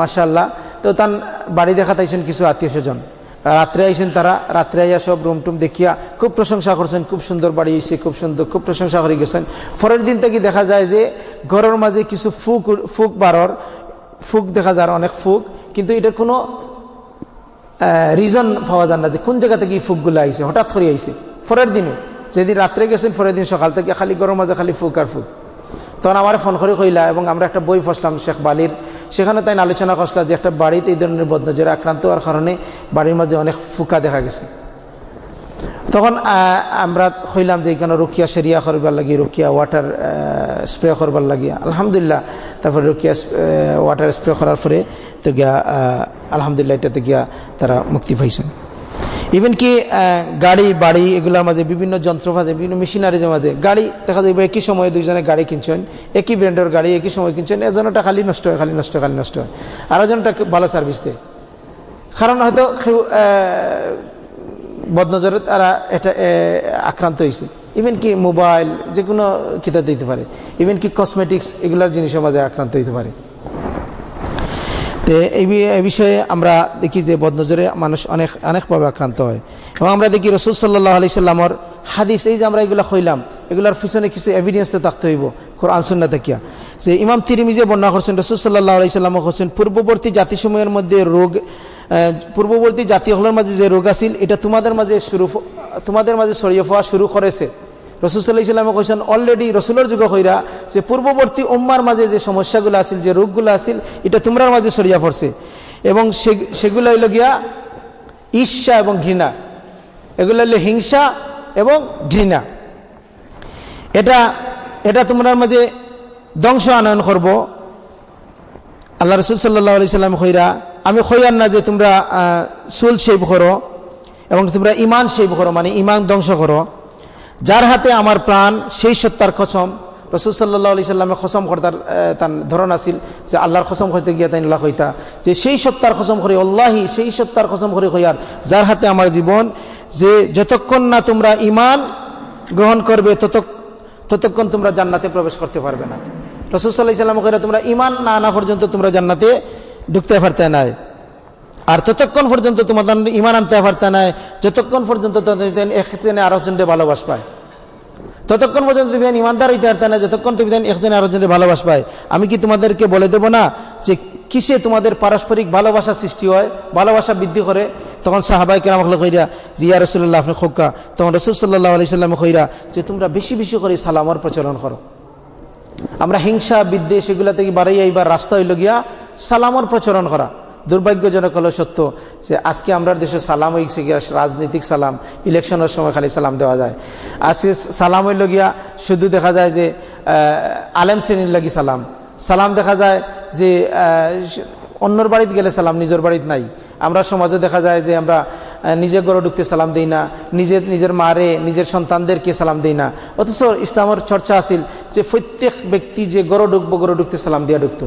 মাশাল্লাহ তো তার বাড়ি দেখাতাইছেন কিছু আত্মীয় স্বজন। রাত্রে আইসেন তারা, রাত্রে আইয়া সব রুম টুম দেখিয়া খুব প্রশংসা করছেন, খুব সুন্দর বাড়ি হয়েছে খুব সুন্দর, খুব প্রশংসা করে গেছেন। পরের দিন থেকে দেখা যায় যে, ঘরের মাঝে কিছু ফুক ফুক বারর, ফুক দেখা যায়, অনেক ফুক। কিন্তু এটার কোনো রিজন পাওয়া যায় না যে কোন জায়গা থেকে এই ফুকগুলো আইছে, হঠাৎ করে আইছে। পরের দিনে, যেদিন রাত্রে গেছেন, পরের দিন সকাল থেকে খালি গরম মাঝে খালি ফুক আর ফুক। তখন আমার ফোন করে কইলা, এবং আমরা একটা বই ফসলাম শেখ বালির সেখানে তাই আলোচনা করছিলাম যে একটা বাড়িতে এই ধরনের বদনজরে আক্রান্ত হওয়ার কারণে বাড়ির মাঝে অনেক ফুকা দেখা গেছে। তখন আমরা হইলাম যে এখানে রুকিয়া সেরিয়া করবার লাগি, রুকিয়া ওয়াটার স্প্রে করবার লাগি। আলহামদুলিল্লাহ, তারপরে রুকিয়া ওয়াটার স্প্রে করার পরে তো গিয়া আলহামদুলিল্লাহ এটাতে গিয়া তারা মুক্তি পাইছেন। ইভেন কি গাড়ি, বাড়ি, এগুলোর মাঝে বিভিন্ন যন্ত্রপাতি বিভিন্ন মেশিনারিজের মাঝে। গাড়ি, দেখা যাবে একই সময়ে দুইজনে গাড়ি কিনছেন, একই ব্র্যান্ডের গাড়ি একই সময় কিনছেন এজনটা খালি নষ্ট হয়, খালি নষ্ট হয়, খালি নষ্ট হয়। আর একজনটা ভালো সার্ভিস দেয়। কারণ হয়তো বদনজরে তারা এটা আক্রান্ত হয়েছে। ইভেন কি মোবাইল যে কোনো কিতা দিতে পারে। ইভেন কি কসমেটিক্স এগুলার জিনিসের মাঝে আক্রান্ত হইতে পারে। তো এই বিষয়ে আমরা দেখি যে বদনজরে মানুষ অনেক, অনেকভাবে আক্রান্ত হয়। এবং আমরা দেখি রসুল সাল্লাহ আলি সাল্লামর হাদিস, এই যে আমরা এগুলো হইলাম এগুলোর পিছনে কিছু এভিডেন্স তো থাকতে হইব, কোরআন সুন্না থাকিয়া যে ইমাম তিরিমিজে বর্ণনা করছেন, রসুল সাল্লাহ আলি সাল্লাম করছেন, পূর্ববর্তী জাতিসমূহের মধ্যে রোগ পূর্ববর্তী জাতীয়গুলোর মাঝে যে রোগ আছিল, এটা তোমাদের মাঝে শুরু তোমাদের মাঝে ছড়িয়ে পড়া শুরু করেছে। রসুল্লাহ ইসলামে কৈছেন অলরেডি রসুলের যুগ হইরা যে পূর্ববর্তী উম্মার মাঝে যে সমস্যাগুলো আছিল, যে রোগগুলো আছিল, এটা তোমরার মাঝে ছড়িয়া পড়ছে। এবং সেগুলো হইল গিয়া ঈর্ষা এবং ঘৃণা। এগুলো হইল হিংসা এবং ঘৃণা। এটা এটা তোমরার মাঝে ধ্বংস আনয়ন করব। আল্লাহ রসুল সাল্লাহ আলি সাল্লাম হইরা আমি হইয়ার না যে তোমরা চুল শেভ করো এবং তোমরা ইমান শেভ করো মানে ইমান ধ্বংস করো। যার হাতে আমার প্রাণ, সেই সত্তার কসম, রসুল সাল্লাহ আলি সাল্লামে খসম কর্তার তার ধরন আছিল যে আল্লাহর খসম করতে গিয়া তাই উল্লাহ হইতা। যে সেই সত্তার খসম করি অল্লাহি সেই সত্তার খসম করি হইয়ার, যার হাতে আমার জীবন, যে যতক্ষণ না তোমরা ইমান গ্রহণ করবে তত ততক্ষণ তোমরা জান্নাতে প্রবেশ করতে পারবে না। রসুল সাল্লাহ সাল্লাম কইরা তোমরা ইমান না আনা পর্যন্ত তোমরা জান্নাতে ঢুকতে পারতে নাই। আর ততক্ষণ পর্যন্ত তোমাদের ইমান আনতে পারতে নাই, যতক্ষণ পর্যন্ত একজনে আরেকজনকে ভালোবাস পায়। ততক্ষণ পর্যন্ত তুমি ইমানদার হইতে পারতে না যতক্ষণ তুমি একজনে আরেকজনে ভালোবাস পায়। আমি কি তোমাদেরকে বলে দেব না যে কিসে তোমাদের পারস্পরিক ভালোবাসা সৃষ্টি হয়, ভালোবাসা বৃদ্ধি করে? তখন সাহাবাই কেরাম কইরা জিয়া রসুল্লাহ আপনি খোকা। তখন রসুল সাল্লাহ আলি সাল্লাম কইরা, যে তোমরা বেশি বেশি করে সালামর প্রচলন করো। আমরা হিংসা, বিদ্বেষ এগুলা থেকে বাড়াইয়া এইবার রাস্তা হইল গিয়া সালামর প্রচলন করা। দুর্ভাগ্যজনক হলো সত্য যে আজকে আমরা দেশে সালাম হয়েছে গিয়া রাজনৈতিক সালাম? ইলেকশনের সময় খালি সালাম দেওয়া যায়। আজকে সালাম হইল গিয়া শুধু দেখা যায় যে আলেম শ্রেণির লাগি সালাম। সালাম দেখা যায় যে অন্যর বাড়িতে গেলে সালাম নিজের বাড়িতে নাই। আমরা সমাজে দেখা যায় যে আমরা আহ, নিজে গড়ে ঢুকতে সালাম দিই না। নিজের নিজের মারে নিজের সন্তানদেরকে সালাম দিই না। অথচ ইসলামের চর্চা আছিল যে প্রত্যেক ব্যক্তি যে গড়ে ঢুকবো গড়ে ঢুকতে সালাম দিয়া ঢুকতো।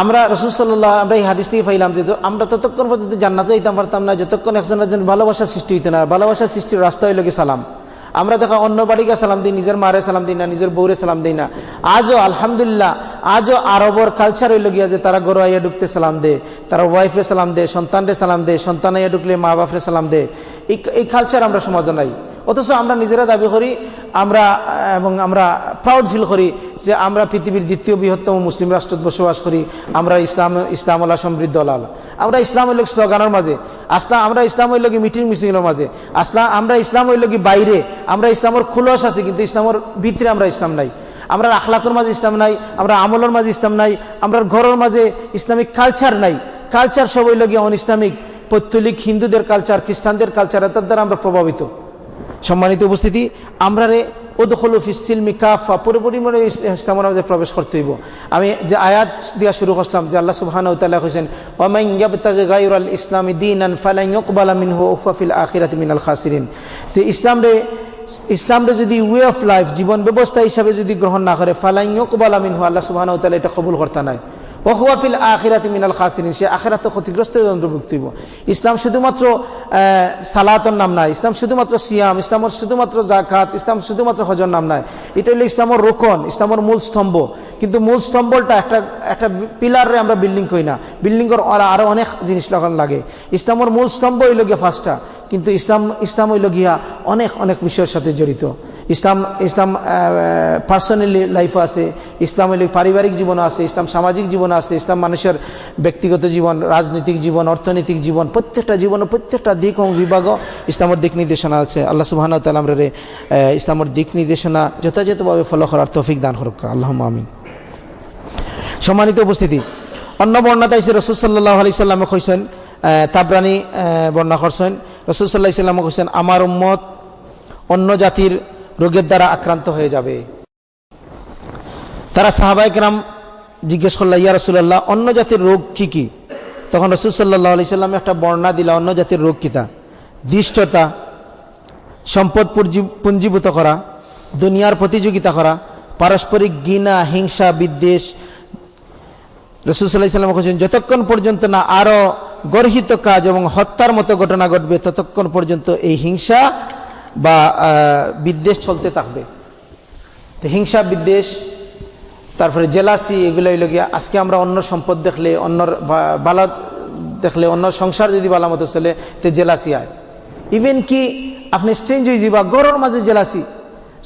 আমরা রসুল সাল্লাহ আমরা এই হাদিস থেকে পাইলাম যে আমরা ততক্ষণ পর্যন্ত জান্নাতে যেতাম পারতাম না, যতক্ষণ একজন একজন ভালোবাসা সৃষ্টি হইতো না, ভালোবাসা সৃষ্টির রাস্তা হইল সালাম। আমরা দেখা অন্য বাড়িকে সালাম দিই, নিজের মারে সালাম দিই না, নিজের বউরে সালাম দিই না। আজও আলহামদুলিল্লাহ, আজও আরবর কালচার হইল গিয়া যে তারা গরু আইয়া ঢুকতে সালাম দে তারা ওয়াইফে সালাম দে সন্তানরে সালাম দে সন্তান আইয়া ঢুকলে মা বাপরে সালাম দে এই কালচার আমরা সমাজে নাই। অথচ আমরা নিজেরা দাবি করি, আমরা, এবং আমরা প্রাউড ফিল করি যে আমরা পৃথিবীর দ্বিতীয় বৃহত্তম মুসলিম রাষ্ট্রত বসবাস করি, আমরা ইসলাম ইসলাম আল্লাহ সমৃদ্ধ আল্লাহ আমরা ইসলাম হইল স্লোগানের মাঝে আসলাম আমরা ইসলাম হইল কি মিটিং মিটিংয়ের মাঝে আসলাম আমরা ইসলাম হইল কি বাইরে, আমরা ইসলামের খুলস আছে, কিন্তু ইসলামের ভিতরে আমরা ইসলাম নাই। আমরা আখলাকের মাঝে ইসলাম নাই, আমরা আমলের মাঝে ইসলাম নাই, আমরা ঘরের মাঝে ইসলামিক কালচার নাই। কালচার সব হইল গিয়ে অন ইসলামিক পৈতলিক হিন্দুদের কালচার খ্রিস্টানদের কালচার এটার দ্বারা আমরা প্রভাবিত। সম্মানিত উপস্থিতি আমরা রে ওদখল ফিসিলমি কাফা পুরোপুরি মনে ইসলামের মধ্যে প্রবেশ করতে হইব। আমি যে আয়াত দিয়া শুরু করলাম যে আল্লাহ সুবহান ওয়ামান ইয়াবতাগি গায়রাল ইসলামি দীনান ফালান ইউকবালা মিনহু ওয়া ফিল আখিরাতি মিনাল খাসিরিন। যে ইসলাম রে যদি ওয়ে অফ লাইফ জীবন ব্যবস্থা হিসাবে যদি গ্রহণ না করে, ফালান ইউকবালা মিনহু, আল্লাহ সুবহানাহু ওয়া তাআলা এটা কবুল করতে নাই। ওহুয়াফিল আখিরাতি মিনাল খাসিরিন সে আখিরাতে ক্ষতিগ্রস্ত অন্তর্ভুক্ত হইব। ইসলাম শুধুমাত্র আহ, সালাতর নাম নাই ইসলাম শুধুমাত্র সিয়াম ইসলামের শুধুমাত্র জাকাত ইসলাম শুধুমাত্র হজর নাম নাই। এটা হলো ইসলামের রোকন ইসলামের মূল স্তম্ভ। কিন্তু মূল স্তম্ভটা একটা একটা পিলারে আমরা বিল্ডিং করি না। বিল্ডিংয়ের আরও অনেক জিনিস লাগান লাগে। ইসলামের মূল স্তম্ভ হইল গিয়া ফার্স্টটা কিন্তু ইসলাম ইসলাম হইল গিয়া অনেক অনেক বিষয়ের সাথে জড়িত। ইসলাম ইসলাম পার্সোনালি লাইফ আছে ইসলাম হইল পারিবারিক জীবন আছে ইসলাম সামাজিক জীবন আছে, ইসলাম মানুষের ব্যক্তিগত জীবন, রাজনৈতিক জীবন, অর্থনৈতিক জীবন, প্রত্যেকটা জীবনের প্রত্যেকটা দিক এবং বিভাগ ইসলামের দিক নির্দেশনা আছে। আল্লাহ সুবাহ তালামরে ইসলামের দিক নির্দেশনা যথাযথভাবে ফলো করার তৌফিক দান করুক। আল্লাহ আমিন। সম্মানিত উপস্থিতি, অন্য বর্ণাতা হিসেবে রসুল সাল্লাহ আলি সাল্লামে কইছেন তাবরানি বর্ণনা করছেন। রসুল সাল্লাহ ইসলামে কইছেন, আমার উম্মত অন্য জাতির রোগের দ্বারা আক্রান্ত হয়ে যাবে। তারা সাহাবাইকরাম জিজ্ঞেস করল, ইয়া রসুল্লাহ অন্য জাতির রোগ কি কি? তখন রসুল সাল্লাহ আলি সাল্লাম একটা বর্ণনা দিলা, অন্য জাতির রোগ কিতা দৃষ্টতা, সম্পদ পুঞ্জি- পুঞ্জীভূত করা, দুনিয়ার প্রতিযোগিতা করা, পারস্পরিক গিনা হিংসা, বিদ্বেষ। রসুসাল্লাহিসাল্লাম বলছেন, যতক্ষণ পর্যন্ত না আরও গর্হিত কাজ এবং হত্যার মতো ঘটনা ঘটবে, ততক্ষণ পর্যন্ত এই হিংসা বা বিদ্বেষ চলতে থাকবে। তো হিংসা, বিদ্বেষ তারপরে জেলাসি এগুলো হইল গিয়া, আজকে আমরা অন্য সম্পদ দেখলে, অন্যর বালা দেখলে, অন্য সংসার যদি বালা মতো চলে, তো জেলাসি আয়। ইভেন কি, আপনি স্ট্রেঞ্জ হয়ে যাবা গরর মাঝে জেলাসি।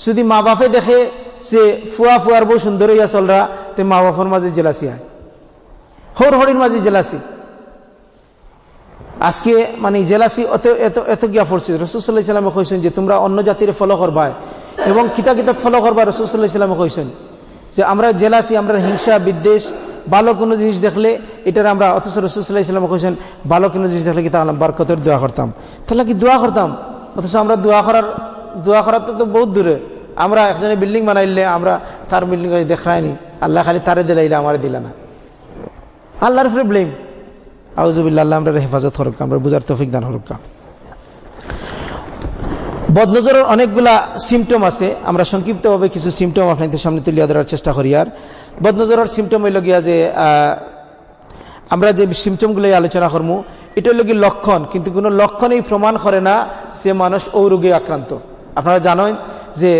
যদি মা বাপে দেখে সে ফুয়া ফুয়ার বউ সুন্দর হইয়া চলরা তে মা বাপের মাঝে জেলাসি আয়। হর হরির মাঝে জেলাসি। আজকে মানে জেলাসি অত, এত এত গিয়া পড়ছে। রসুল্লাহ ইসলামে কইছেন যে তোমরা অন্য জাতির ফলো করবাই। এবং কিতা কিতাব ফলো করবা রসুল্লাহ ইসলামে কইছেন। যে আমরা জেলাসি, আমরা হিংসা, বিদ্বেষ ভালো কোনো জিনিস দেখলে এটার আমরা, অথচ রসুল্লাহ ইসলামে কইছেন ভালো কোনো জিনিস দেখলে কি তাহলে বারকতের দোয়া করতাম? তাহলে কি দোয়া করতাম? অথচ আমরা দোয়া করার দোয়া করার তো বহুত দূরে। আমরা একজনে বিল্ডিং বানাইলে আমরা তার বিল্ডিং দেখায়নি। আল্লাহ খালি তারে দিলাইলে, আমার দিলা না। আল্লাহর ফ্রি ব্লেম আউজুবিল্লাহ আল্লাহ আমরা হেফাজত হরক্কা আমরা বুঝার তৌফিক দান হরক্কা বদনজরের অনেকগুলা সিমটম আছে। আমরা সংক্ষিপ্তভাবে কিছু সিমটম আপনাদের সামনে তুলিয়া ধরার চেষ্টা করি আর। বদনজরের সিমটম হইল গিয়া যে আমরা যে সিমটমগুলো আলোচনা করব এটা হইল গিয়ে লক্ষণ, কিন্তু কোনো লক্ষণই প্রমাণ করে না যে মানুষ ও রোগে আক্রান্ত। আপনারা জানেন যে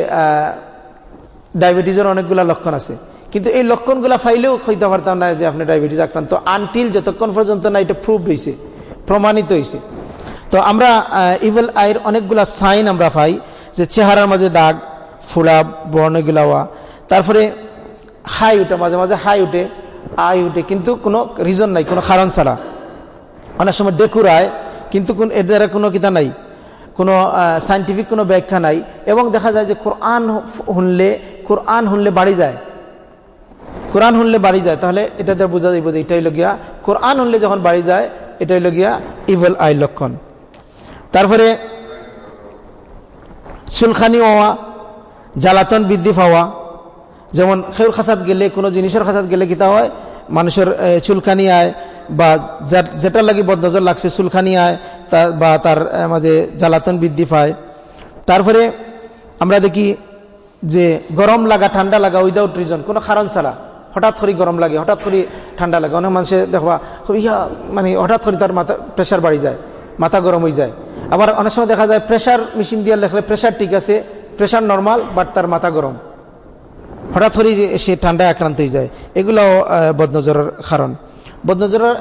ডায়াবেটিসের অনেকগুলা লক্ষণ আছে। কিন্তু এই লক্ষণগুলা ফাইলেও হইতে পারতাম না যে আপনি ডায়াবেটিস আক্রান্ত আনটিল যতক্ষণ পর্যন্ত না এটা প্রুভ হয়েছে প্রমাণিত হয়েছে তো আমরা ইভেল আয়ের অনেকগুলা সাইন আমরা পাই যে চেহারার মাঝে দাগ ফুলা বর্ণগুলা হওয়া তারপরে হাই উঠে, মাঝে মাঝে হাই উঠে আই উঠে, কিন্তু কোনো রিজন নাই, কোনো কারণ ছাড়া। অনেক সময় ডেকুরায় কিন্তু কোন এর দ্বারা কোনো কিতা নাই, কোনো সাইন্টিফিক কোনো ব্যাখ্যা নাই, এবং দেখা যায় যে কোরআন শুনলে কোরআন শুনলে বাড়ি যায়। কোরআন শুনলে বাড়ি যায়, তাহলে এটা দিয়ে বোঝা যাইব যে এটাই লগিয়া কোরআন শুনলে যখন বাড়ি যায়, এটাই লগিয়া ইভেল আই লক্ষণ। তারপরে চুলখানি হওয়া, জ্বালাতন বৃদ্ধি পাওয়া, যেমন খেউর খাসাত গেলে, কোনো জিনিসের খাসাত গেলে কিতা হয়? মানুষের চুলখানি আয় বা যেটার লাগি বদনজর লাগছে, চুলখানি আয়, তা, বা তার মাঝে জ্বালাতন বৃদ্ধি পায়। তারপরে আমরা দেখি যে গরম লাগা, ঠান্ডা লাগা উইদাউট রিজন কোনো কারণ ছাড়া, হঠাৎ করে গরম লাগে, হঠাৎ করে ঠান্ডা লাগে। অনেক মানুষে দেখবা, খুব ইয়া মানে হঠাৎ করে তার মাথা প্রেশার বাড়ি যায়, মাথা গরম হয়ে যায়। আবার অনেক সময় দেখা যায় প্রেশার মেশিন দিয়ে লেখলে প্রেশার ঠিক আছে প্রেশার নর্মাল বাট তার মাথা গরম। হঠাৎ করে সে ঠান্ডায় আক্রান্ত হয়ে যায়। এগুলো বদনজরের কারণ। বদনজরের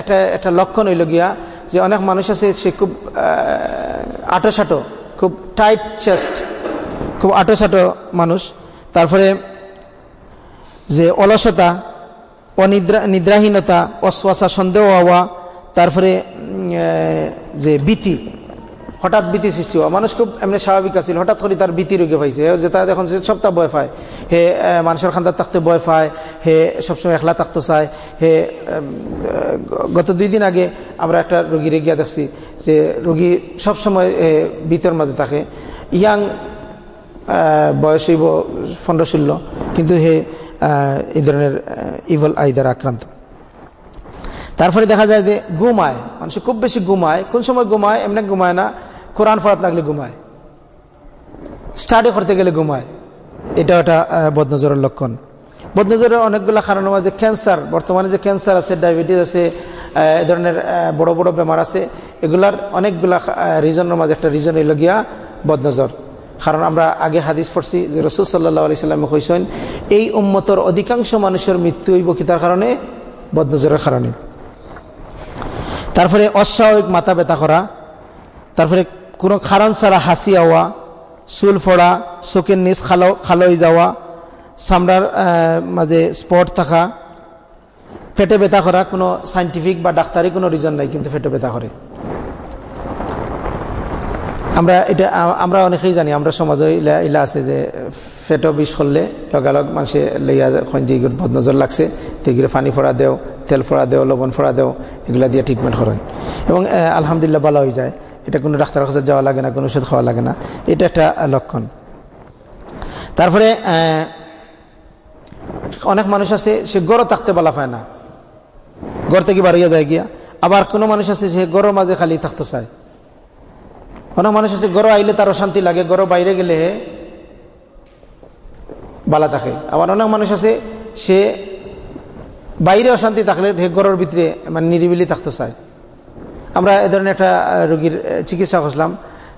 একটা একটা লক্ষণ হইল গিয়া যে অনেক মানুষ আছে, সে খুব আটো সাটো খুব টাইট চেস্ট খুব আটো সাটো মানুষ। তারপরে যে অলসতা, অনিদ্রা, নিদ্রাহীনতা, অশ্বাসা সন্দেহ হওয়া, তারপরে যে ভীতি, হঠাৎ ভীতি সৃষ্টি হওয়া মানুষ খুব এমনি স্বাভাবিক আছিল। হঠাৎ করে তার ভীতি রোগে পাইছে। যে তার এখন যে সপ্তাহ বয় পায়। হে মানুষের খান্দার থাকতে বয় পায়। হে, সবসময় একলা থাকতে চায়। হে গত দুই দিন আগে আমরা একটা রোগীরে গিয়া দেখছি যে রোগী সবসময় ভীতের মাঝে থাকে। ইয়াং বয়স হইব ষোলো। কিন্তু হে এই ধরনের ইভল আই দ্বারা আক্রান্ত। তারপরে দেখা যায় যে ঘুমায়। মানুষ খুব বেশি ঘুমায়। কোন সময় ঘুমায়? এমনি ঘুমায় না। কোরআন ফরাত লাগলে ঘুমায়। স্টাডি করতে গেলে ঘুমায়। এটা একটা বদনজরের লক্ষণ। বদনজরের অনেকগুলো কারণ যে ক্যান্সার, বর্তমানে যে ক্যান্সার আছে, ডায়াবেটিস আছে এ ধরনের বড় বড় বেমার আছে, এগুলার অনেকগুলা রিজনের মাঝে একটা রিজন হইল গিয়া বদনজর। কারণ আমরা আগে হাদিস পড়ছি যে রসুল সাল্লাহ আলি সাল্লামে কইসেন এই উম্মতর অধিকাংশ মানুষের মৃত্যু হইব কিতার কারণে? বদনজরের কারণে। তারপরে অস্বাভাবিক মাথা ব্যথা করা, তারপরে কোনো কারণ ছাড়া হাসি হওয়া, চুল ফোড়া, চোখের নিচ খালো, খালোই যাওয়া, চামড়ার মাঝে স্পট থাকা, পেটে ব্যথা করা, কোনো সাইন্টিফিক বা ডাক্তারি কোনো রিজন নাই, কিন্তু পেটে ব্যথা করে। আমরা এটা, আমরা অনেকেই জানি, আমরা সমাজে ইলা ইলা আছে যে ফেটো বিষ করলে লগালগ মানুষে লইয়া যে বদনজর লাগছে তেগুলো পানি ফোড়া দেও, তেল ফোড়া দেও, লবণ ফোড়া দেও, এগুলা দিয়ে ট্রিটমেন্ট করেন। এবং আলহামদুলিল্লাহ ভালো হয়ে যায়। এটা কোনো ডাক্তারের কাছে যাওয়া লাগে না, কোনো ওষুধ খাওয়া লাগে না। এটা একটা লক্ষণ। তারপরে অনেক মানুষ আছে, সে গড় থাকতে বলা পায় না। গড় থেকে বাড়িয়ে যায় গিয়া। আবার কোনো মানুষ আছে, সে গড়ের মাঝে খালি থাকতে চায়। অনেক মানুষ আছে গড় আইলে তার শান্তি লাগে গড় বাইরে গেলে বালা থাকে। আবার অনেক মানুষ আছে, সে বাইরে অশান্তি থাকলে গড়ের ভিতরে মানে নিরিবিলি থাকতে চায়। আমরা এ ধরনের একটা রোগীর চিকিৎসা করলাম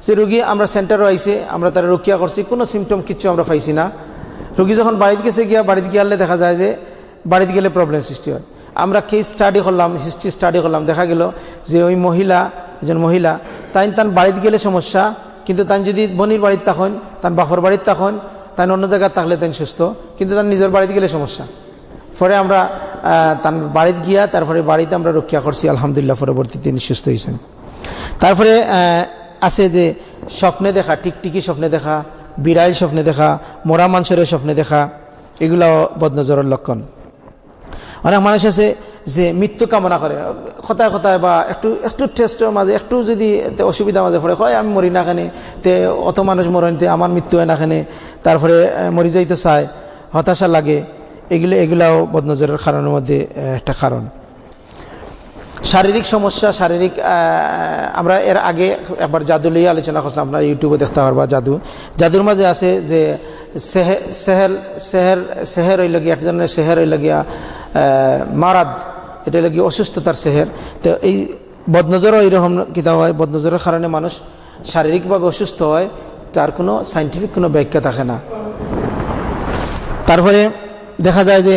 যে রুগী আমরা সেন্টারও আইসে আমরা তারা রুকিয়া করছি, কোনো সিমটম কিচ্ছু আমরা পাইছি না। রুগী যখন বাড়িতে গেছে গিয়া, বাড়িতে গিয়ে আনলে দেখা যায় যে, বাড়িতে গেলে প্রবলেম সৃষ্টি হয়। আমরা কেস স্টাডি করলাম হিস্ট্রি স্টাডি করলাম, দেখা গেল যে ওই মহিলা, একজন মহিলা তাই তার বাড়িতে গেলে সমস্যা, কিন্তু তাই যদি বনির বাড়িতে তখন তার বাফর বাড়িতে তখন তাই অন্য জায়গায় থাকলে তাই সুস্থ, কিন্তু তার নিজের বাড়িতে গেলে সমস্যা। পরে আমরা তার বাড়িতে গিয়া, তারপরে বাড়িতে আমরা রক্ষা করছি, আলহামদুলিল্লাহ পরবর্তী তিনি সুস্থ হয়েছেন তারপরে আছে যে স্বপ্নে দেখা, টিকটিকি স্বপ্নে দেখা বিড়াইল স্বপ্নে দেখা, মরা মাংসের স্বপ্নে দেখা এগুলো বদনজরের লক্ষণ। অনেক মানুষ আছে যে মৃত্যু কামনা করে কথায় কথায় বা একটু একটু টেস্টের মাঝে একটু যদি অসুবিধা মাঝে পড়ে হয় আমি মরি না খানে তে অত মানুষ মরেন তে আমার মৃত্যু হয় না খানে তারপরে মরি যাইতে চায় হতাশা লাগে। এগুলো এগুলাও বদনজরের কারণের মধ্যে একটা কারণ শারীরিক সমস্যা শারীরিক আমরা এর আগে একবার জাদু লিয়ে আলোচনা করছিলাম আপনার ইউটিউবে দেখতে পারবা জাদু জাদুর মাঝে আছে যে সেহের সেহের সেহের ওই লগিয়া একটা ধরনের সেহের ওই লগিয়া মারাদ, এটা লাগি অসুস্থতার সেহের। তো এই বদনজরও এইরকম কিতাব হয়, বদনজরের কারণে মানুষ শারীরিকভাবে অসুস্থ হয়, তার কোনো সাইন্টিফিক কোনো ব্যাখ্যা থাকে না। তারপরে দেখা যায় যে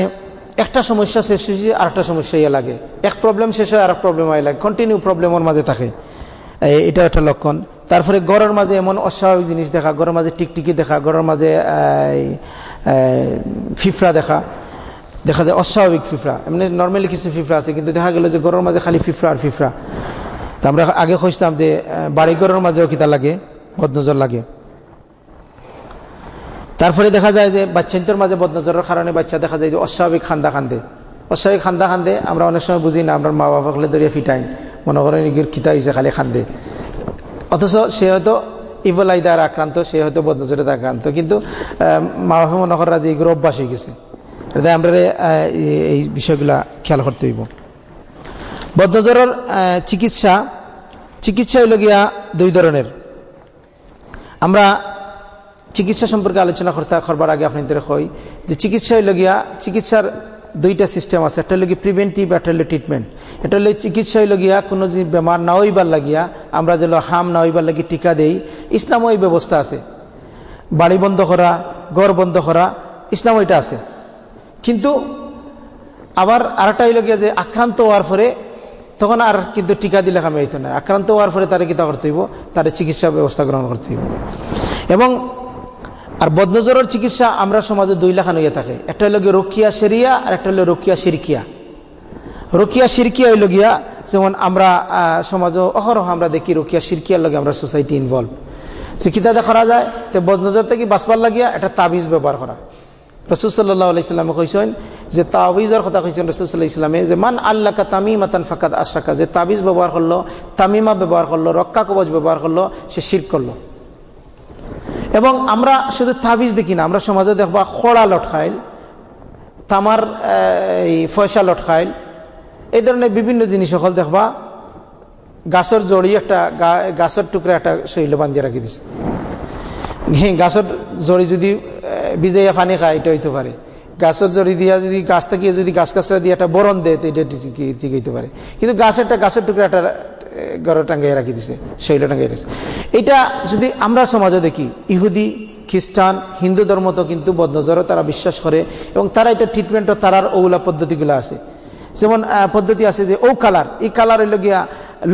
একটা সমস্যা শেষ হয়েছে আর একটা সমস্যা ইয়ে লাগে। এক প্রবলেম শেষ হয় আর এক প্রবলেম আয় লাগে কন্টিনিউ প্রবলেমের মাঝে থাকে। এটা একটা লক্ষণ। তারপরে গড়ের মাঝে এমন অস্বাভাবিক জিনিস দেখা, গড়ের মাঝে টিকটিকি দেখা, গড়ের মাঝে ফিফড়া দেখা। দেখা যায় অস্বাভাবিক ফিফড়া এমনি নর্মালি কিছু ফিফড়া আছে, কিন্তু দেখা গেল যে গড়ের মাঝে খালি ফিফড়া আর ফিফড়া তা আমরা আগে খুঁজতাম যে বাড়ি ঘরের মাঝেও কিতা লাগে, বদনজর লাগে। তারপরে দেখা যায় যে বাচ্চান্তর মাঝে বদনজরের কারণে বাচ্চা দেখা যায় যে অস্বাভাবিক খান্দা খান্দে। অস্বাভাবিক খান্দা খান্দে আমরা অনেক সময় বুঝি না, আমরা মা বাবাকে ধরিয়ে ফিটাইন মনে করেন খিতা হিসেবে খালি খান্দে। অথচ সে হয়তো ইভল আইদার আক্রান্ত, সে হয়তো বদনজরের আক্রান্ত। কিন্তু মা বাবা মনে করা যে এগুলো অভ্যাস হয়ে গেছে। এটা আমরা এই বিষয়গুলা খেয়াল করতে হইব। বদনজরের চিকিৎসা চিকিৎসা হইল গিয়া দুই ধরনের। আমরা চিকিৎসা সম্পর্কে আলোচনা করতে করবার আগে আপনাদের কই যে চিকিৎসা হইল গিয়া চিকিৎসার দুইটা সিস্টেম আছে। একটা হলো প্রিভেন্টিভ একটা হলো ট্রিটমেন্ট এটা হলো চিকিৎসা হইল গিয়া কোনো বেমার না হইবার লাগিয়া আমরা যেন হাম না হইবার লাগি টিকা দেই ইসলাম ওই ব্যবস্থা আছে। বাড়ি বন্ধ করা, ঘর বন্ধ করা ইসলাম ওইটা আছে। কিন্তু আবার আরেকটা হইল গিয়া যে আক্রান্ত হওয়ার পরে তখন আর কিন্তু টিকা দিলে কামে হইতো না। আক্রান্ত হওয়ার পরে তারা কিতা করতে হইব? তার চিকিৎসা ব্যবস্থা গ্রহণ করতে হইব। এবং আর বদনজরের চিকিৎসা আমরা সমাজে দুই লাখান হইয়া থাকে। একটা হইল গিয়ে রক্ষিয়া সেরিয়া, আর একটা হইল রক্ষিয়া সিরকিয়া। রকিয়া সিরকিয়া হইল গিয়া যেমন আমরা সমাজে অহরহ আমরা দেখি রকিয়া সিরকিয়ার লগে আমরা সোসাইটি ইনভলভ যে কিতাতে করা যায়, তো বদনজর থেকে বাঁচবার লাগিয়া একটা তাবিজ ব্যবহার করা। রসুল সাল্লাহ কইছেন যে তাবিজের কথা কইছেন রসুল্লাহ ইসলামে যে মান আল্লাহ তামিমাতান ফাকাত আশরাকা, যে তাবিজ ব্যবহার করল, তামিমা ব্যবহার করল, রক্ষা কবচ ব্যবহার করল, সে শির করল। এবং আমরা শুধু তাবিজ দেখি না, আমরা সমাজে দেখবা খোড়া লটখাইল, তামার এই ফয়সা লটখাইল, এই ধরনের বিভিন্ন জিনিস সকল দেখবা, গাছের জড়ি একটা গাছের টুকরা একটা শৈল বান্ধিয়ে রাখি দিছে। হ্যাঁ গাছের জড়ি যদি ভিজাইয়া পানি খায়, এটা হইতে পারে। গাছের জড়ি দিয়া যদি গাছ থেকে যদি গাছ গাছরা দিয়ে একটা বরণ দেয়, তো এটা ঠিক হইতে পারে। কিন্তু গাছেরটা গাছের টুকরা একটা গড় টাঙ্গাই রাখি দিছে, শৈল টাঙ্গাই রাখছে। এটা যদি আমরা সমাজে দেখি, ইহুদি, খ্রিস্টান, হিন্দু ধর্ম তো কিন্তু বদনজরও তারা বিশ্বাস করে, এবং তারা এটা ট্রিটমেন্টও তারার ওগুলা পদ্ধতিগুলো আছে। যেমন পদ্ধতি আছে যে ও কালার এই কালার হইল গিয়া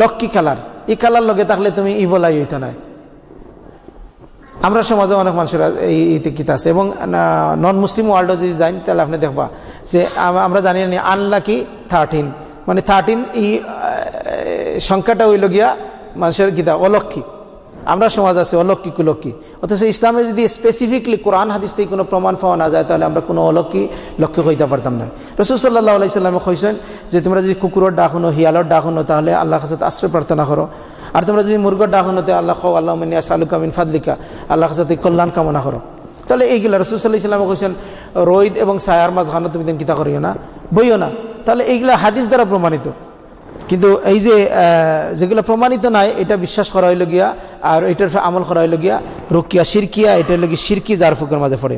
লক্ষ্মী কালার এই কালার লগে থাকলে তুমি ইভলাই হইতো না আমরা সমাজে অনেক মানুষের এই কিতা আছে এবং নন মুসলিম ওয়ার্ল্ডও যদি যাই, তাহলে আপনি দেখবা যে আমরা জানি না আনলাকি থার্টিন মানে থার্টিন এই সংখ্যাটা হইল গিয়া মানুষের গীতা অলক্ষী আমরা সমাজ আছে অলক্ষী কুলক্ষী অথচ ইসলামে যদি স্পেসিফিকলি কোরআন হাদিস থেকে কোনো প্রমাণ পাওয়া না যায়, তাহলে আমরা কোনো অলক্ষী লক্ষ্য হইতে পারতাম না। রসুল সাল্লাহ আলাইসাল্লামে কইছেন যে তোমরা যদি কুকুরের ডাক শুনো, হিয়ালোর ডাক শুনো, তাহলে আল্লাহ কাছে আশ্রয় প্রার্থনা করো। আর তোমরা যদি মুরগর ডাক শুনো আল্লাহ খাও আল্লাহ মিনিয়া সালুকা মিন ফাদলিকা আল্লাহ কাছে কল্যাণ কামনা করো। তাহলে এইগুলা রসুল সাল্লাহ ইসলামে কইছেন রোহিত এবং সায়ার মাঝখানে তুমি দিন কিতা করিও না, বইও না। তাহলে এইগুলা হাদিস দ্বারা প্রমাণিত। কিন্তু এই যে যেগুলো প্রমাণিত নাই, এটা বিশ্বাস করা হইল গিয়া, আর এটার আমল করা হইল গিয়া, রুকিয়া সিরকিয়া এটা হইল গিয়ে সিরকি জারফুকের মাঝে পড়ে।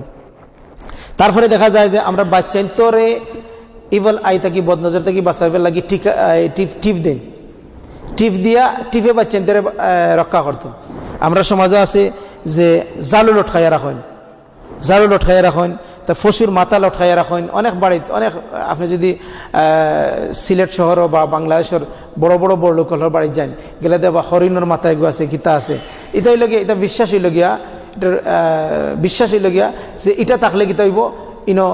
তারপরে দেখা যায় যে আমরা বাচ্চান্তরে ইভল আই থাকি বদনজর থাকি বাঁচাইবার লাগি টিপ টিপ দেন টিপ দিয়া, টিপে বাচ্চান্তরে রক্ষা করতো। আমরা সমাজে আছে যে জালু লটকাইয়া রাখেন। জালু লটকাইয়া রাখেন, তা ফসুর মাথা লটকাইয়া রাখেন। অনেক বাড়িতে, অনেক, আপনি যদি সিলেট শহর বা বাংলাদেশের বড় বড় বড় লোকর বাড়ি যান, গেলে বা হরিণর মাথা এগু আছে, গীতা আছে। এটা হইল গিয়া, এটা বিশ্বাস হইল গিয়া, এটার বিশ্বাস হইল গিয়া যে এটা থাকলে গীতা হইব। ইনো,